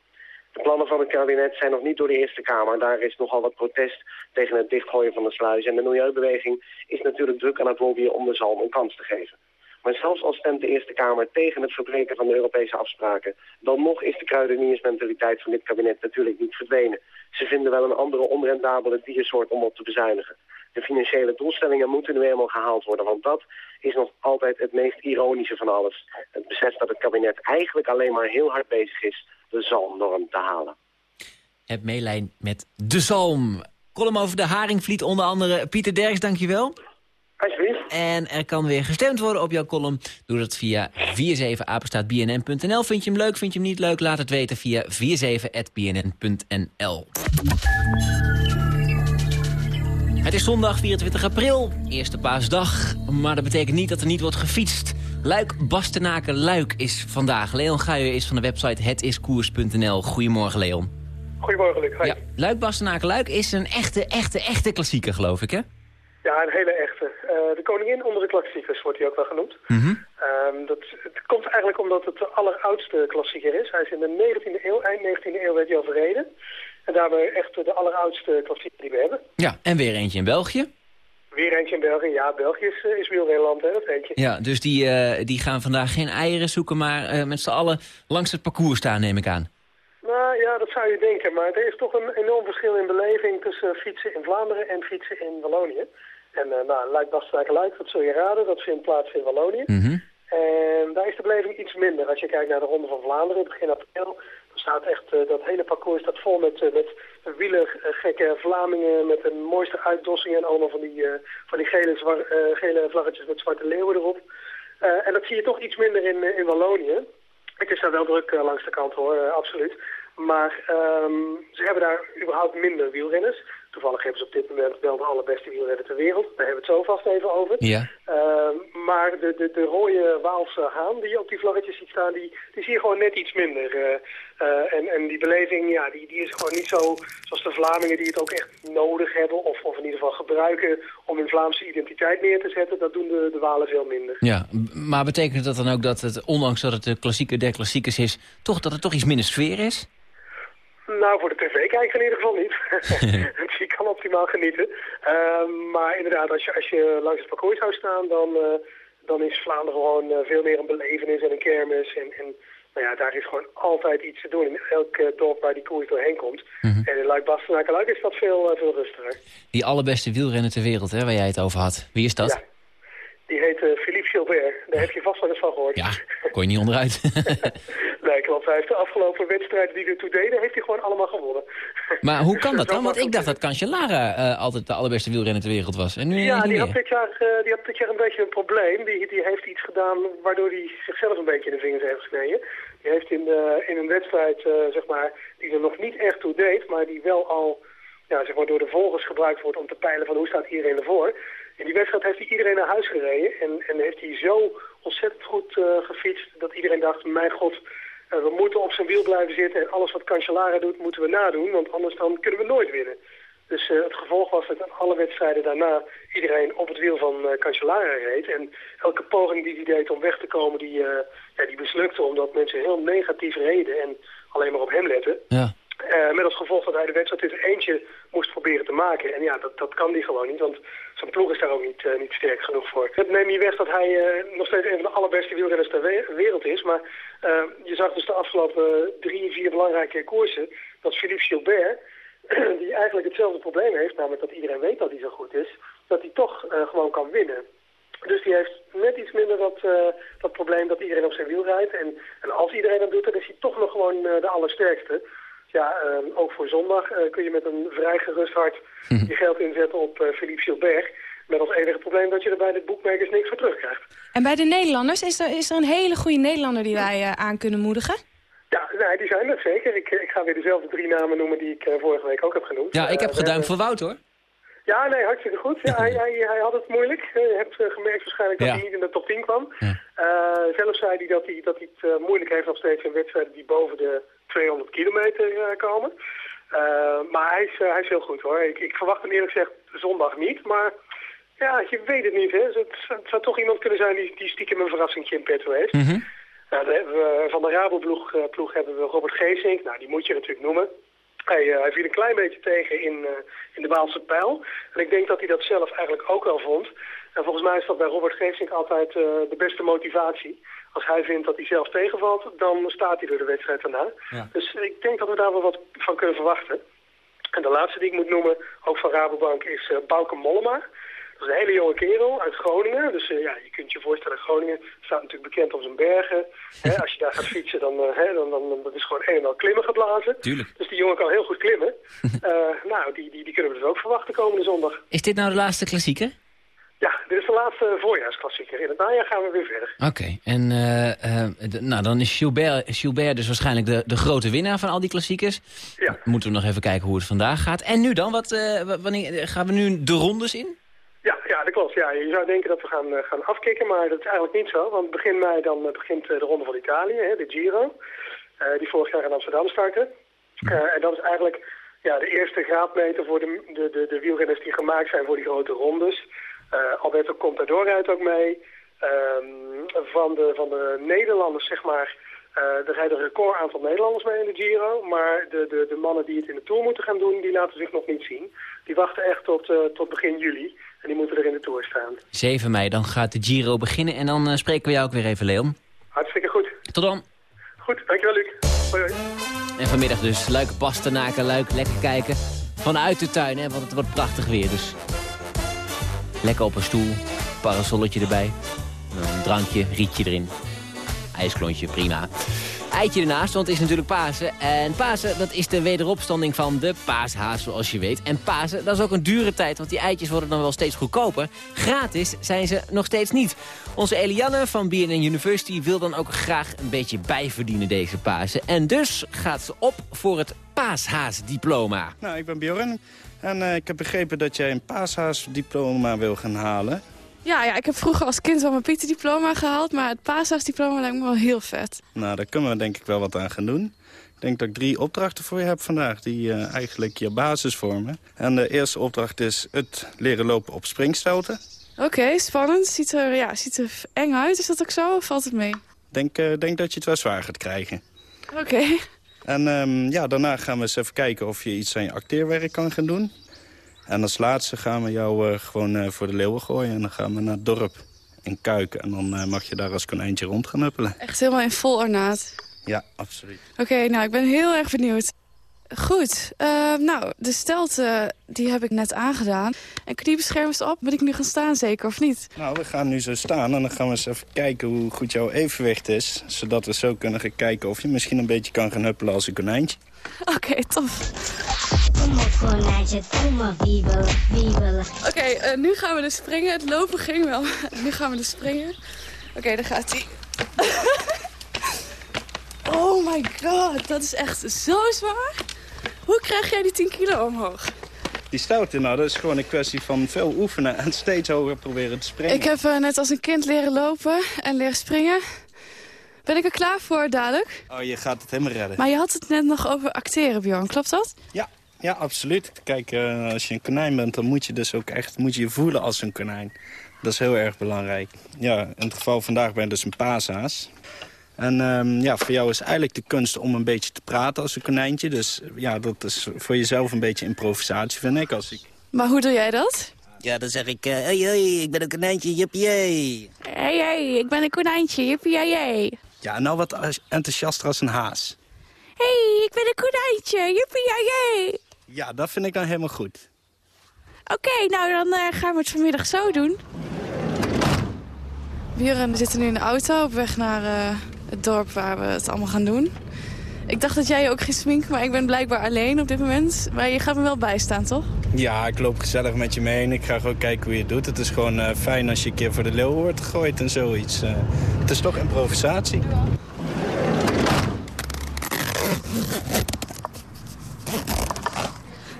S20: De plannen van het kabinet zijn nog niet door de Eerste Kamer. Daar is nogal wat protest tegen het dichtgooien van de sluis. En de milieubeweging is natuurlijk druk aan het lobbyen om de zalm een kans te geven. Maar zelfs al stemt de Eerste Kamer tegen het verbreken van de Europese afspraken... dan nog is de kruideniersmentaliteit van dit kabinet natuurlijk niet verdwenen. Ze vinden wel een andere onrendabele diersoort om op te bezuinigen. De financiële doelstellingen moeten nu eenmaal gehaald worden, want dat is nog altijd het meest ironische van alles. Het besef dat het kabinet eigenlijk alleen maar heel hard bezig is de zalmnorm te halen.
S7: Heb meelijn met de zalm. Column over de Haringvliet, onder andere Pieter Derks, dankjewel.
S20: Alsjeblieft.
S7: En er kan weer gestemd worden op jouw column. Doe dat via 47apenstaatbnn.nl. Vind je hem leuk, vind je hem niet leuk? Laat het weten via 47.bnn.nl. Het is zondag 24 april, eerste paasdag. Maar dat betekent niet dat er niet wordt gefietst. Luik Bastenaken Luik is vandaag. Leon Guijer is van de website hetiskoers.nl. Goedemorgen Leon.
S21: Goedemorgen, Luc.
S7: Ja, Luik Bastenaken Luik is een echte, echte, echte klassieker geloof ik hè?
S21: Ja, een hele echte. Eh, de koningin onder de klassiekers wordt hij ook wel genoemd.
S7: Mhm.
S21: Ehm, dat, het komt eigenlijk omdat het de alleroudste klassieker is. Hij is in de 19e eeuw, eind 19e eeuw werd hij al verreden. En daarbij echt de alleroudste klassieker die we hebben.
S7: Ja, en weer eentje in België.
S21: Weer eentje in België. Ja, België is, eh, is wielrenland, hè, dat weet je.
S7: Ja, dus die, eh, die gaan vandaag geen eieren zoeken, maar eh, met z'n allen langs het parcours staan, neem ik aan.
S21: Nou ja, dat zou je denken. Maar er is toch een enorm verschil in beleving tussen fietsen in Vlaanderen en fietsen in Wallonië. En uh, nou, Luik Bastenaken Luik, dat zul je raden, dat vindt plaats in Wallonië.
S7: Mhm.
S21: En daar is de beleving iets minder. Als je kijkt naar de Ronde van Vlaanderen, begin april, staat echt eh, dat hele parcours staat vol met, uh, met wielergekke Vlamingen met de mooiste uitdossingen en allemaal van die, van die gele, zwar, gele vlaggetjes met zwarte leeuwen erop. en dat zie je toch iets minder in, in Wallonië. Het is daar wel druk langs de kant hoor, absoluut. Maar um, ze hebben daar überhaupt minder wielrenners. Toevallig hebben ze op dit moment wel de allerbeste wielrenner ter wereld. Daar hebben we het zo vast even over.
S7: Ja.
S21: Uh, maar de, de, de rode Waalse haan die je op die vlaggetjes ziet staan, die, die zie je gewoon net iets minder. Uh, uh, en, en die beleving, ja, die, die is gewoon niet zo zoals de Vlamingen die het ook echt nodig hebben. Of, of in ieder geval gebruiken om hun Vlaamse identiteit neer te zetten. Dat doen de, de Walen veel minder.
S7: Ja, maar betekent dat dan ook dat het, ondanks dat het de klassieke der klassiekers is, toch dat het toch iets minder sfeer is?
S21: Nou, voor de tv-kijker in ieder geval niet. Die kan optimaal genieten. Uh, maar inderdaad, als je, als je langs het parcours zou staan, dan, uh, dan is Vlaanderen gewoon uh, veel meer een belevenis en een kermis. En, en nou ja, daar is gewoon altijd iets te doen in elk uh, dorp waar die koers doorheen komt. Mm -hmm. En in Luik-Bastenaken-Luik is dat veel, veel rustiger.
S7: Die allerbeste wielrenner ter wereld, hè, waar jij het over had. Wie is dat?
S21: Ja. Die heet uh, Philippe Gilbert. Daar heb je vast wel eens van gehoord.
S7: Ja, kon je niet onderuit.
S21: nee, klopt. Hij heeft de afgelopen wedstrijden die ertoe deden, heeft hij gewoon allemaal gewonnen.
S7: maar hoe kan dat dan? Want ik dacht dat Cancellara uh, altijd de allerbeste wielrenner ter wereld was. En nu
S21: ja, die had, dit jaar, uh, die had dit jaar een beetje een probleem. Die, die heeft iets gedaan waardoor hij zichzelf een beetje in de vingers heeft gesneden. Die heeft in, in een wedstrijd, zeg maar, die er nog niet echt toe deed, maar die wel al ja, zeg maar, door de volgers gebruikt wordt om te peilen van hoe staat iedereen ervoor. In die wedstrijd heeft hij iedereen naar huis gereden en, en heeft hij zo ontzettend goed uh, gefietst dat iedereen dacht, mijn god, uh, we moeten op zijn wiel blijven zitten en alles wat Cancellara doet moeten we nadoen, want anders dan kunnen we nooit winnen. Dus uh, het gevolg was dat alle wedstrijden daarna iedereen op het wiel van Cancellara reed. En elke poging die hij deed om weg te komen, die, ja, die mislukte omdat mensen heel negatief reden en alleen maar op hem letten.
S7: Ja.
S21: Uh, met als gevolg dat hij de wedstrijd in zijn eentje moest proberen te maken. En ja, dat, dat kan hij gewoon niet, want zijn ploeg is daar ook niet, uh, niet sterk genoeg voor. Het neemt niet weg dat hij uh, nog steeds een van de allerbeste wielrenners ter we wereld is. Maar je zag dus de afgelopen drie, vier belangrijke koersen dat Philippe Gilbert, die eigenlijk hetzelfde probleem heeft, namelijk dat iedereen weet dat hij zo goed is, dat hij toch gewoon kan winnen. Dus die heeft net iets minder dat, dat probleem dat iedereen op zijn wiel rijdt. En, en als iedereen dat doet, dan is hij toch nog gewoon de allersterkste ja, uh, ook voor zondag uh, kun je met een vrij gerust hart je geld inzetten op uh, Philippe Gilbert. Met als enige probleem dat je er bij de boekmakers niks voor terugkrijgt.
S22: En bij de Nederlanders, is er, is er een hele goede Nederlander die wij aan kunnen moedigen?
S21: Ja, nee, die zijn er zeker. Ik, ik ga weer dezelfde drie namen noemen die ik vorige week ook heb genoemd.
S7: Ja, ik heb geduimd voor Wout hoor.
S21: Ja, nee, hartstikke goed. Ja, hij, hij, hij had het moeilijk. Je hebt gemerkt waarschijnlijk dat
S7: Ja.
S21: hij niet in de top 10 kwam. Uh, zelf zei hij dat hij, dat hij het uh, moeilijk heeft nog steeds in wedstrijden die boven de 200 kilometer uh, komen. maar hij is, hij is heel goed hoor. Ik, ik, verwacht hem eerlijk gezegd zondag niet. Maar ja, je weet het niet. Hè. Het, het zou toch iemand kunnen zijn die, die stiekem een verrassingje in petto heeft.
S7: Mm -hmm.
S21: Nou, we, van de Rabobank ploeg, ploeg hebben we Robert Geesink. Nou, die moet je natuurlijk noemen. Hij, uh, hij viel een klein beetje tegen in, uh, in de Waalse pijl. En ik denk dat hij dat zelf eigenlijk ook wel vond. En volgens mij is dat bij Robert Geesink altijd uh, de beste motivatie. Als hij vindt dat hij zelf tegenvalt, dan staat hij door de wedstrijd daarna.
S7: Ja.
S21: Dus ik denk dat we daar wel wat van kunnen verwachten. En de laatste die ik moet noemen, ook van Rabobank, is Bouke Mollema. Dat is een hele jonge kerel uit Groningen. Dus uh, ja, je kunt je voorstellen, Groningen staat natuurlijk bekend om zijn bergen. Hè, als je daar gaat fietsen, dan, uh, hè, dan, dan, dat is gewoon een en al klimmen geblazen.
S7: Tuurlijk.
S21: Dus die jongen kan heel goed klimmen. uh, nou, die, die, die kunnen we dus ook verwachten komende zondag.
S7: Is dit nou de laatste klassieker?
S21: Ja, dit is de laatste voorjaarsklassieker. In het najaar gaan we weer verder.
S7: Oké, okay. en nou, dan is Gilbert, Gilbert dus waarschijnlijk de, de grote winnaar van al die klassiekers.
S21: Ja.
S7: Moeten we nog even kijken hoe het vandaag gaat. En nu dan? Wat, wanneer, gaan we nu de rondes in?
S21: Ja, dat klopt. Ja, je zou denken dat we gaan, uh, gaan afkicken, maar dat is eigenlijk niet zo. Want begin mei dan uh, begint uh, de Ronde van Italië, hè, de Giro. die vorig jaar in Amsterdam startte. en dat is eigenlijk ja, de eerste graadmeter voor de, de, de, de wielrenners die gemaakt zijn voor die grote rondes. Alberto Contador rijdt ook mee. Um, van, de, van de Nederlanders, zeg maar, er rijden een record aantal Nederlanders mee in de Giro. Maar de, de, de mannen die het in de Tour moeten gaan doen, die laten zich nog niet zien. Die wachten echt tot, tot begin juli. En die moeten er in de Tour staan.
S7: 7 mei, dan gaat de Giro beginnen. En dan uh, spreken we jou ook weer even, Leon.
S21: Hartstikke goed.
S7: Tot dan.
S21: Goed, dankjewel, Luc. Hoi, hoi.
S7: En vanmiddag dus Luik Bastenaken, Luik lekker kijken. Vanuit de tuin, hè, want het wordt prachtig weer. Dus lekker op een stoel, parasolletje erbij. Dan Drankje, rietje erin. IJsklontje, prima. Eitje ernaast, want het is natuurlijk Pasen. En Pasen, dat is de wederopstanding van de paashaas, zoals je weet. En Pasen, dat is ook een dure tijd, want die eitjes worden dan wel steeds goedkoper. Gratis zijn ze nog steeds niet. Onze Eliane van BNN University wil dan ook graag een beetje bijverdienen deze Pasen. En dus gaat ze op voor het paashaasdiploma.
S23: Nou, ik ben Bjorn en eh, ik heb begrepen dat jij een paashaasdiploma wil gaan halen.
S24: Ja, ja, ik heb vroeger als kind wel mijn Pieter-diploma gehaald, maar het paashaasdiploma lijkt me wel heel vet.
S23: Nou, daar kunnen we denk ik wel wat aan gaan doen. Ik denk dat ik drie opdrachten voor je heb vandaag die eh, eigenlijk je basis vormen. En de eerste opdracht is het leren lopen op springstoten.
S24: Oké, spannend. Ziet er, ja, ziet er eng uit. Is dat ook zo of valt het mee?
S23: Denk, eh, denk dat je het wel zwaar gaat krijgen.
S24: Oké.
S23: En ehm, ja, daarna gaan we eens even kijken of je iets aan je acteerwerk kan gaan doen. En als laatste gaan we jou eh, gewoon eh, voor de leeuwen gooien. En dan gaan we naar het dorp in Kuiken. En dan eh, mag je daar als konijntje rond gaan huppelen.
S24: Echt helemaal in vol ornaat.
S23: Ja, absoluut.
S24: Oké, nou, ik ben heel erg benieuwd. Goed, eh, nou, de stelte die heb ik net aangedaan. En kniebeschermers op, moet ik nu gaan staan zeker, of niet?
S23: Nou, we gaan nu zo staan en dan gaan we eens even kijken hoe goed jouw evenwicht is. Zodat we zo kunnen gaan kijken of je misschien een beetje kan gaan huppelen als een konijntje.
S24: Oké, tof.
S25: Kom op konijntje, kom maar wiebelen, wiebelen.
S24: Oké, eh, nu gaan we dus springen. Het lopen ging wel. nu gaan we dus springen. Oké, daar gaat hij. oh my god, dat is echt zo zwaar. Hoe krijg jij die 10 kilo omhoog?
S23: Die stoute, nou, dat is gewoon een kwestie van veel oefenen en steeds hoger proberen te springen.
S24: Ik heb eh, net als een kind leren lopen en leren springen. Ben ik er klaar voor dadelijk?
S23: Oh, je gaat het helemaal redden.
S24: Maar je had het net nog over acteren, Bjorn. Klopt dat?
S23: Ja, ja, absoluut. Kijk, eh, als je een konijn bent, dan moet je dus ook echt moet je, je voelen als een konijn. Dat is heel erg belangrijk. Ja, in het geval vandaag ben je dus een paashaas. En ehm, ja, voor jou is eigenlijk de kunst om een beetje te praten als een konijntje. Dus ja, dat is voor jezelf een beetje improvisatie, vind ik. Als ik...
S24: Maar hoe doe jij dat?
S26: Ja, dan zeg ik, eh hey, hey, ik ben een konijntje, jippie, hey.
S24: Hé, hé, ik ben een konijntje. Jippie, jij.
S23: Ja, nou wat enthousiaster als een haas.
S24: Hé, hey, ik ben een konijntje. Jippie, jij.
S23: Ja, dat vind ik dan helemaal goed.
S24: Oké, nou dan eh, gaan we het vanmiddag zo doen. Björn, we zitten nu in de auto op weg naar eh, het dorp waar we het allemaal gaan doen. Ik dacht dat jij je ook ging sminken, maar ik ben blijkbaar alleen op dit moment. Maar je gaat me wel bijstaan, toch?
S23: Ja, ik loop gezellig met je mee en ik ga gewoon kijken hoe je het doet. Het is gewoon eh, fijn als je een keer voor de leeuw wordt gegooid en zoiets. Eh, het is toch improvisatie.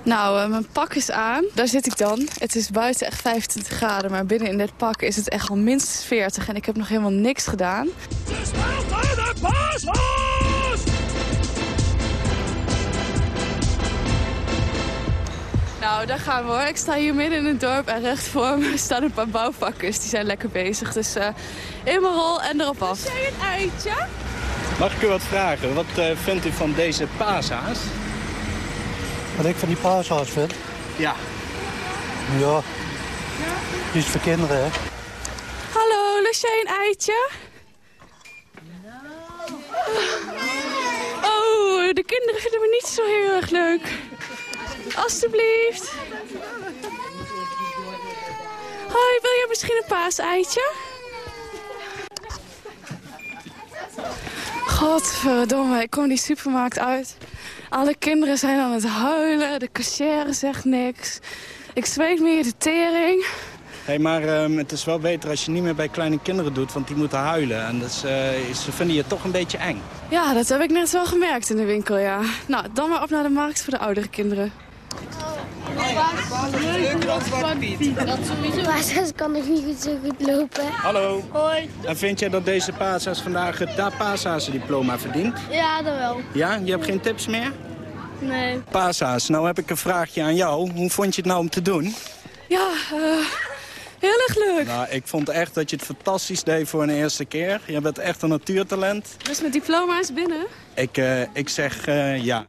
S24: Nou, eh, mijn pak is aan. Daar zit ik dan. Het is buiten echt 25 graden, maar binnen in dit pak is het echt al minstens 40. En ik heb nog helemaal niks gedaan. Nou, daar gaan we hoor. Ik sta hier midden in het dorp en recht voor me staan een paar bouwvakkers. Die zijn lekker bezig. Dus eh in mijn rol en erop af. Is jij een eitje?
S23: Mag ik u wat vragen? Wat eh, vindt u van deze paashaas?
S27: Wat ik van die paashaas vind?
S23: Ja.
S27: Ja, die is voor kinderen, hè.
S24: Hallo, lust jij een eitje? Oh, de kinderen vinden me niet zo heel erg leuk. Alsjeblieft. Hoi, wil jij misschien een paaseitje? Godverdomme, ik kom die supermarkt uit. Alle kinderen zijn aan het huilen, de cashier zegt niks. Ik zweet meer de tering.
S23: Hé, hey, maar ehm, het is wel beter als je niet meer bij kleine kinderen doet, want die moeten huilen. En dus, eh, ze vinden je toch een beetje eng.
S24: Ja, dat heb ik net wel gemerkt in de winkel, ja. Nou, dan maar op naar de markt voor de oudere kinderen.
S25: Paashaas kan ik niet goed zo goed lopen.
S23: Hallo.
S25: Hoi.
S23: En vind jij dat deze paashaas vandaag het Da Paashaas diploma verdient?
S25: Ja, dat wel.
S23: Ja? Je hebt geen tips meer?
S25: Nee.
S23: Paashaas, nou heb ik een vraagje aan jou. Hoe vond je het nou om te doen?
S24: Ja, eh, heel erg leuk.
S23: Nou, ik vond echt dat je het fantastisch deed voor een eerste keer. Je bent echt een natuurtalent.
S24: Dus mijn diploma is binnen?
S23: Ik, eh, ik zeg eh, ja.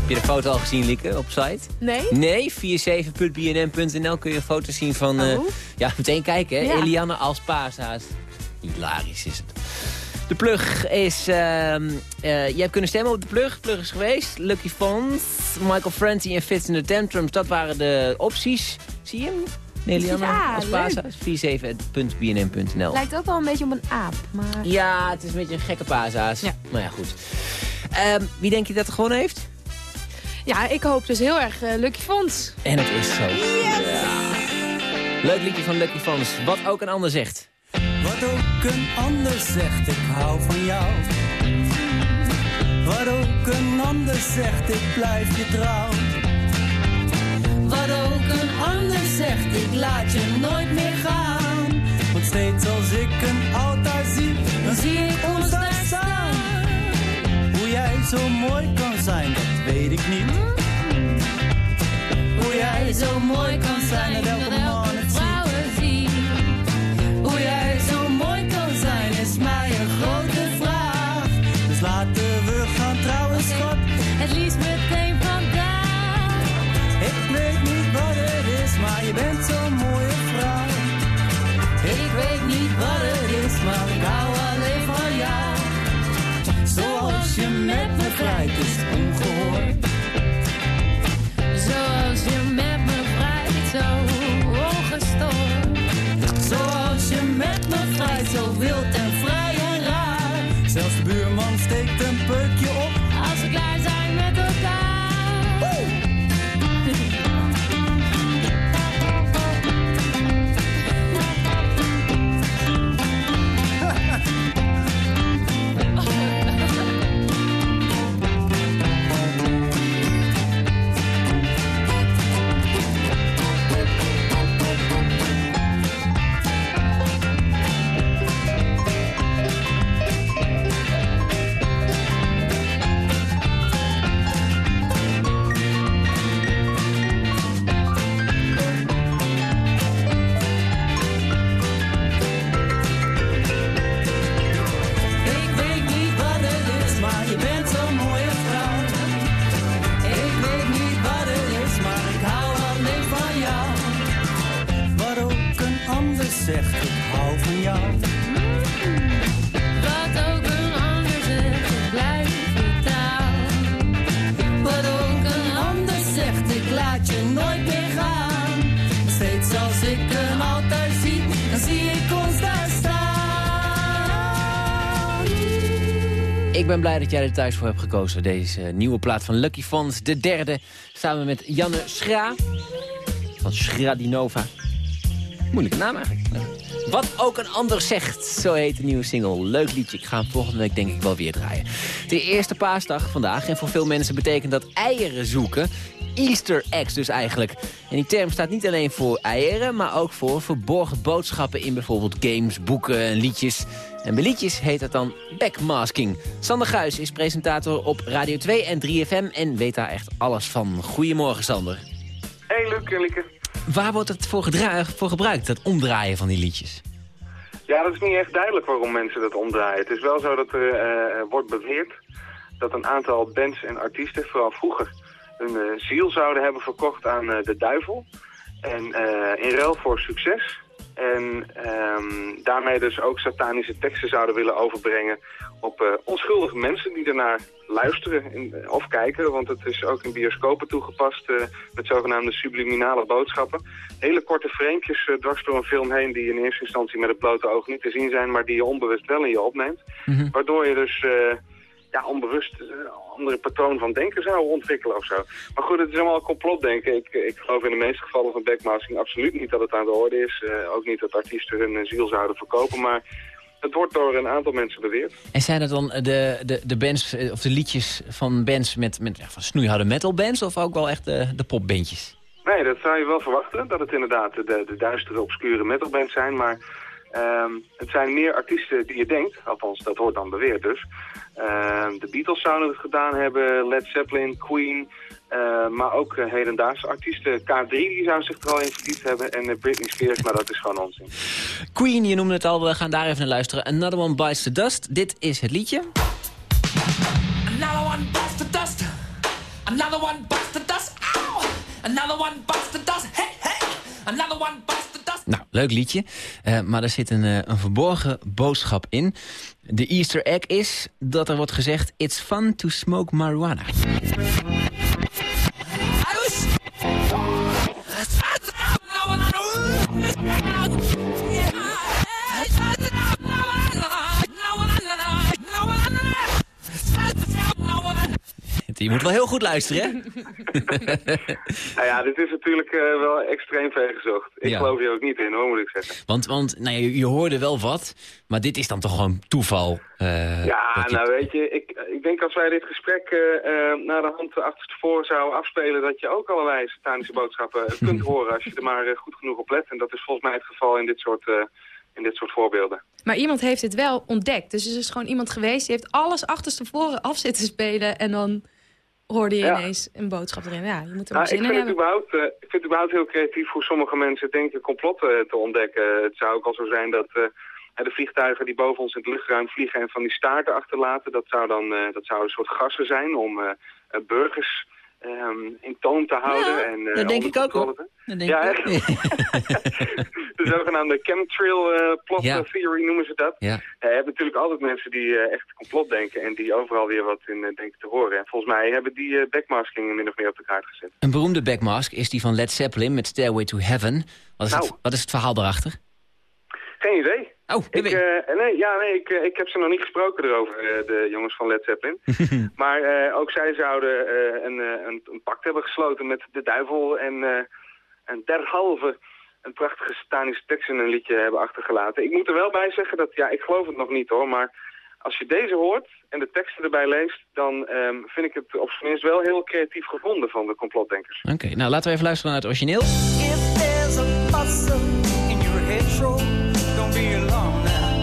S7: Heb je de foto al gezien, Lieke, op site?
S24: Nee.
S7: Nee, 47.bnm.nl kun je een foto zien van... eh,
S24: Oh.
S7: ja, meteen kijken, hè.
S24: Ja.
S7: Eliane als paashaas. Hilarisch is het. De plug is... ehm eh, je hebt kunnen stemmen op de plug. De plug is geweest. Lucky Fons, Michael Franti en Fits in the Tantrums. Dat waren de opties. Zie je hem? Als
S8: leuk.
S7: paashaas? 47.bnm.nl
S8: Lijkt ook wel een beetje op een aap, maar...
S7: Ja, het is een beetje een gekke paashaas. Maar ja, goed. Ehm, wie denk je dat er gewonnen heeft?
S8: Ja, ik hoop dus heel erg eh, Lucky Fonds.
S7: En het is zo. Ja. Leuk liedje van Lucky Fans. Wat ook een ander zegt.
S11: Wat ook een ander zegt, ik hou van jou. Wat ook een ander zegt, ik blijf je trouw. Wat ook een ander zegt, ik laat je nooit meer gaan. Want steeds als ik een altaar zie, dan zie ik ons daar staan. Hoe jij zo mooi kan zijn, dat weet ik niet. Hoe jij zo mooi kan zijn, dat elke man wild en vrij en raar. Zelfs de buurman steekt een peukje
S7: blij dat jij er thuis voor hebt gekozen. Deze nieuwe plaat van Lucky Fons, de derde. Samen met Janne Schra. Van Schradinova. Moeilijke naam eigenlijk. Wat ook een ander zegt, zo heet de nieuwe single. Leuk liedje, ik ga hem volgende week denk ik wel weer draaien. De eerste paasdag vandaag en voor veel mensen betekent dat eieren zoeken. Easter eggs dus eigenlijk. En die term staat niet alleen voor eieren, maar ook voor verborgen boodschappen in bijvoorbeeld games, boeken en liedjes. En bij liedjes heet dat dan backmasking. Sander Guis is presentator op Radio 2 en 3FM en weet daar echt alles van. Goedemorgen Sander.
S28: Hey Luc en Lieke.
S7: Waar wordt het voor, voor gebruikt, dat omdraaien van die liedjes?
S28: Ja, dat is niet echt duidelijk waarom mensen dat omdraaien. Het is wel zo dat er eh, wordt beweerd dat een aantal bands en artiesten, vooral vroeger, hun eh, ziel zouden hebben verkocht aan eh, de duivel. En in ruil voor succes. En ehm, daarmee dus ook satanische teksten zouden willen overbrengen op eh, onschuldige mensen die ernaar luisteren en, eh, of kijken. Want het is ook in bioscopen toegepast eh, met zogenaamde subliminale boodschappen. Hele korte framepjes dwars door een film heen die in eerste instantie met het blote oog niet te zien zijn, maar die je onbewust wel in je opneemt. Waardoor je dus ja, onbewust eh, een andere patroon van denken zou ontwikkelen of zo. Maar goed, het is allemaal complotdenken. Ik, ik geloof in de meeste gevallen van backmasking absoluut niet dat het aan de orde is. Eh, ook niet dat artiesten hun eh, ziel zouden verkopen, maar het wordt door een aantal mensen beweerd.
S7: En zijn het dan de, de, de bands, of de liedjes van bands met, met van snoeiharde metal bands of ook wel echt de, de popbandjes?
S28: Nee, dat zou je wel verwachten, dat het inderdaad de, de duistere, obscure metalbands zijn. Maar ehm, het zijn meer artiesten die je denkt, althans dat wordt dan beweerd dus. Ehm, de Beatles zouden het gedaan hebben, Led Zeppelin, Queen, eh, maar ook eh, hedendaagse artiesten. K3 die zou zich er al in verdiept hebben en eh, Britney Spears, maar dat is gewoon onzin.
S7: Queen, je noemde het al, we gaan daar even naar luisteren. Another One Bites the Dust, dit is het liedje.
S12: Another one bites the dust. Another one bites the dust. Ow! Another one bites the dust. Hey, hey! Another one bites the dust.
S7: Nou, leuk liedje, eh, maar er zit een, eh, een verborgen boodschap in. De easter egg is dat er wordt gezegd... It's fun to smoke marijuana. Je moet wel heel goed luisteren, hè?
S28: Nou ja, dit is natuurlijk eh, wel extreem vergezocht. Ik
S7: Ja.
S28: geloof hier ook niet in, hoor, moet ik zeggen.
S7: Want, want nou, ja, je, je hoorde wel wat, maar dit is dan toch gewoon toeval. eh,
S28: ja,
S7: je-
S28: nou weet je, ik, ik denk als wij dit gesprek eh, naar de hand achterstevoren zouden afspelen... dat je ook allerlei satanische boodschappen kunt horen als je er maar goed genoeg op let. En dat is volgens mij het geval in dit soort, eh, in dit soort voorbeelden.
S29: Maar iemand heeft het wel ontdekt. Dus er is gewoon iemand geweest die heeft alles achterstevoren af zitten spelen. En dan hoorde je
S28: Ja.
S29: ineens een boodschap erin. Ja, je moet er
S28: Nou,
S29: ook zin
S28: ik,
S29: in
S28: vind het
S29: hebben.
S28: überhaupt, eh, ik vind het überhaupt heel creatief hoe sommige mensen denken complotten te ontdekken. Het zou ook al zo zijn dat eh, de vliegtuigen die boven ons in het luchtruim vliegen en van die staarten achterlaten, dat zou dan eh, dat zou een soort gassen zijn om eh, eh, burgers ehm, in toon te houden. en, eh,
S7: dat denk
S28: onder
S7: ik ook, hoor. Dat denk
S28: ja,
S7: ik
S28: de zogenaamde chemtrail eh, plot
S7: Ja.
S28: theory noemen ze dat.
S7: Ja.
S28: Eh, je hebt natuurlijk altijd mensen die eh, echt complot denken en die overal weer wat in eh, denken te horen. En volgens mij hebben die eh, backmasking min of meer op de kaart gezet.
S7: Een beroemde backmask is die van Led Zeppelin met Stairway to Heaven. Wat is, het,
S28: Nou.
S7: wat is het verhaal daarachter?
S28: Geen idee.
S7: Oh,
S28: ik, eh, nee, ja, nee ik, eh, ik heb ze nog niet gesproken erover, eh, de jongens van Led Zeppelin. maar eh, ook zij zouden eh, een, eh, een, een pact hebben gesloten met de duivel en, eh en derhalve een prachtige satanische tekst in een liedje hebben achtergelaten. Ik moet er wel bij zeggen dat, ja, ik geloof het nog niet hoor, maar als je deze hoort en de teksten erbij leest, dan ehm, vind ik het op zijn minst wel heel creatief gevonden van de complotdenkers.
S7: Oké, nou laten we even luisteren naar het origineel.
S11: If there's a in your head, be alarmed now.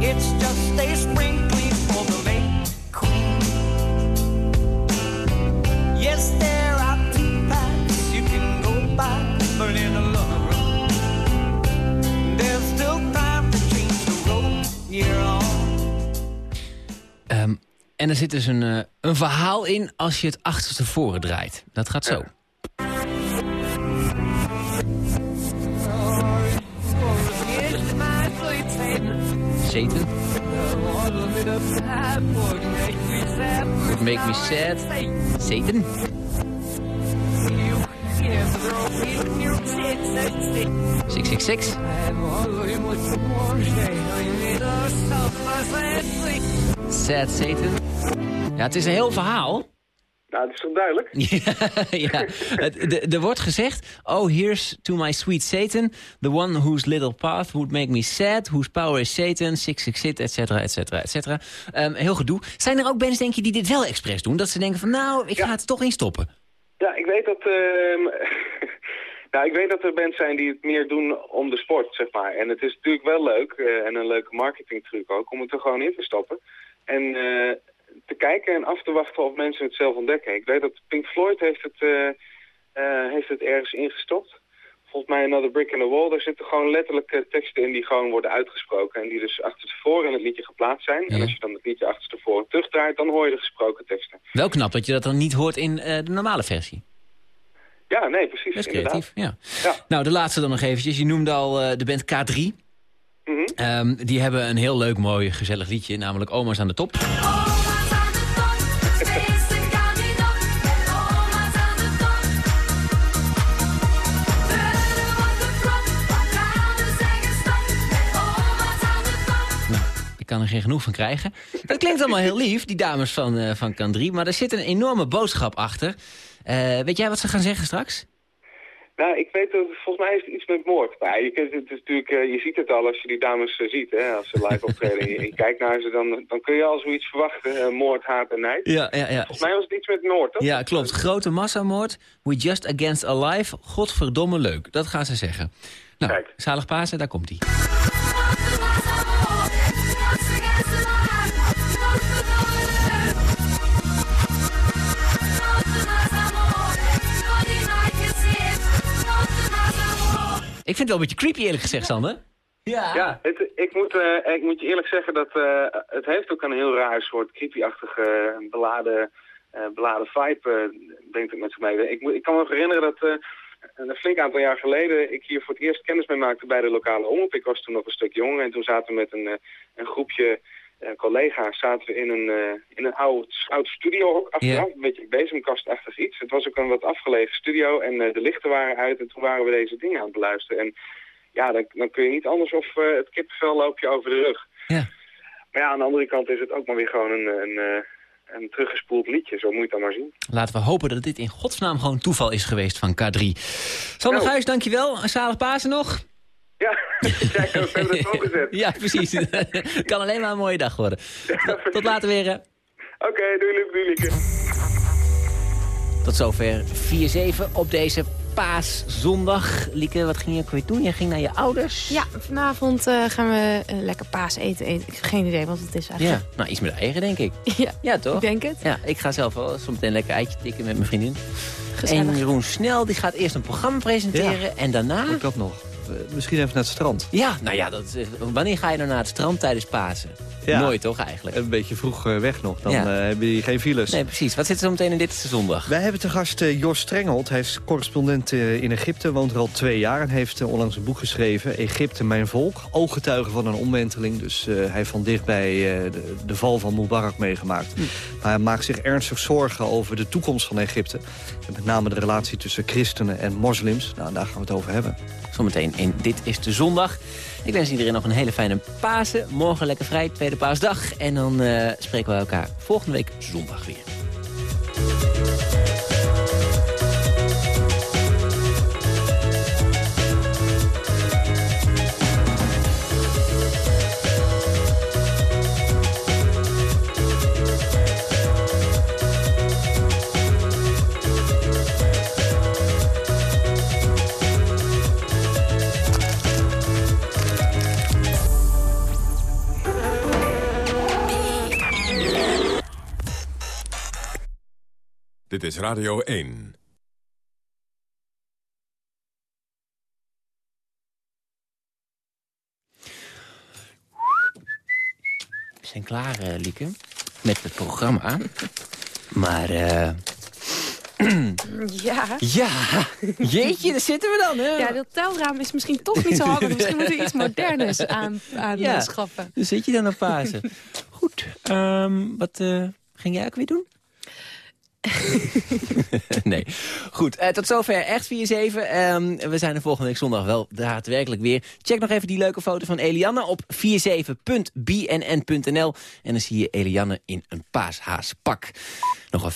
S11: It's just a spring clean for the late queen. Yes, there are two paths you can go by, but in a long run, there's still time to change the road you're on.
S7: Ehm, en er zit dus een, eh, een verhaal in als je het achterstevoren draait. Dat gaat zo. Would make me sad. Satan. Six six six. Sad Satan. Ja, het is een heel verhaal.
S28: Nou, dat is toch duidelijk?
S7: ja, er wordt gezegd... Oh, here's to my sweet Satan. The one whose little path would make me sad. Whose power is Satan. 666, et cetera, et cetera, et cetera. Ehm, heel gedoe. Zijn er ook bands, denk je, die dit wel expres doen? Dat ze denken van, nou, ik ga het toch in stoppen.
S28: Ja, ik weet dat... ehm, nou, ik weet dat er bands zijn die het meer doen om de sport, zeg maar. En het is natuurlijk wel leuk, eh, en een leuke marketingtruc ook, om het er gewoon in te stoppen. En eh, te kijken en af te wachten of mensen het zelf ontdekken. Ik weet dat Pink Floyd heeft het, eh, eh, heeft het ergens ingestopt. Volgens mij Another Brick in the Wall. Daar zitten gewoon letterlijk eh, teksten in die gewoon worden uitgesproken. En die dus achterstevoren in het liedje geplaatst zijn. En als je dan het liedje achterstevoren terugdraait, dan hoor je de gesproken teksten.
S7: Wel knap dat je dat dan niet hoort in eh, de normale versie.
S28: Ja, nee, precies.
S7: Dat is creatief, ja. Nou, de laatste dan nog eventjes. Je noemde al de band K3.
S28: Mhm.
S7: Ehm, die hebben een heel leuk, mooi, gezellig liedje. Namelijk Oma's aan de top. Kan er geen genoeg van krijgen. Dat klinkt allemaal heel lief, die dames van, eh van K3. Maar er zit een enorme boodschap achter. Eh, weet jij wat ze gaan zeggen straks?
S28: Nou, ik weet dat volgens mij is het iets met moord. Maar je, kunt, het is natuurlijk, eh, je ziet het al als je die dames eh, ziet. Hè, als ze live optreden en je, kijkt naar ze, dan, dan kun je al zoiets verwachten. eh, moord, haat en nijd.
S7: Ja, ja, ja.
S28: Volgens mij was het iets met Noord, toch?
S7: Ja, klopt. Grote massamoord. We just against alive. Godverdomme leuk. Dat gaan ze zeggen. Nou, zalig Pasen, daar komt-ie. Vind het wel een beetje creepy eerlijk gezegd, Sander. Ja.
S28: Ja, het, ik, moet, eh, ik moet je eerlijk zeggen dat eh, het heeft ook een heel raar soort creepy-achtige eh, beladen, eh, beladen vibe, eh, brengt het met zich mee. Ik, moet- ik kan me herinneren dat eh, een flink aantal jaar geleden ik hier voor het eerst kennis mee maakte bij de lokale omroep. Ik was toen nog een stuk jonger en toen zaten we met een, eh, een groepje collega's zaten we in een, eh, in een oud, oud studio achteraf, een beetje bezemkastachtig iets. Het was ook een wat afgelegen studio en eh, de lichten waren uit en toen waren we deze dingen aan het beluisteren. En ja, dan, dan kun je niet anders of eh, het kippenvel loop je over de rug.
S7: Ja.
S28: Maar ja, aan de andere kant is het ook maar weer gewoon een, een, een teruggespoeld liedje, zo moet je het dan maar zien.
S7: Laten we hopen dat dit in godsnaam gewoon toeval is geweest van K3. Sander
S28: Nou.
S7: Guis, dankjewel. Een zalig Pasen nog.
S28: Ja, jij hebt het ook gezet.
S7: Ja, precies. Het kan alleen maar een mooie dag worden. Tot, tot later weer. hè.
S28: Oké, doei Luc, doei Lieke.
S7: Tot zover 4-7 op deze paaszondag. Lieke, wat ging je ook weer doen? Jij ging naar je ouders?
S29: Ja, vanavond eh, gaan we eh, lekker paas eten, eten. Ik heb geen idee wat het is
S7: Ja,
S29: eigenlijk.
S7: nou iets met eieren denk ik.
S29: Ja,
S7: Ja, toch?
S29: ik denk het.
S7: Ja, ik ga zelf wel zometeen lekker eitje tikken met mijn vriendin.
S29: Gezellig.
S7: En Jeroen Snel die gaat eerst een programma presenteren en daarna...
S30: Ook dat nog. Eh, Misschien even naar het strand.
S7: Ja, nou ja, dat is, wanneer ga je nou naar het strand tijdens Pasen?
S30: Ja.
S7: Nooit toch eigenlijk?
S30: Een beetje vroeg eh, weg nog, dan
S7: Ja.
S30: eh, heb je geen files.
S7: Nee, precies. Wat zit er zo meteen in dit zondag?
S30: Wij hebben te gast eh, Jos Strengelt. Hij is correspondent in Egypte, woont er al twee jaar... en heeft onlangs een boek geschreven, Egypte, mijn volk. Ooggetuige van een omwenteling. Dus hij heeft van dichtbij de, de val van Mubarak meegemaakt.
S7: Hm.
S30: Maar hij maakt zich ernstig zorgen over de toekomst van Egypte. En met name de relatie tussen christenen en moslims. Nou, daar gaan we het over hebben.
S7: Zometeen in Dit is de Zondag. Ik wens iedereen nog een hele fijne Pasen. Morgen lekker vrij, tweede paasdag. En dan eh, spreken we elkaar volgende week zondag weer.
S19: Dit is Radio 1.
S7: We zijn klaar, eh, Lieke, met het programma. Maar, eh...
S29: Ja.
S7: ja, jeetje, daar zitten we dan, hè?
S29: Ja, dat telraam is misschien toch niet zo handig. Misschien moeten we iets moderners aan, aan
S7: Ja.
S29: eh, schaffen.
S7: Dus zit je dan op Pasen. Goed, ehm, wat eh, ging jij ook weer doen? nee. Goed, eh, tot zover echt 4-7. Ehm, we zijn er volgende week zondag wel daadwerkelijk weer. Check nog even die leuke foto van Elianne op 47.bnn.nl. En dan zie je Elianne in een paashaaspak. Nog een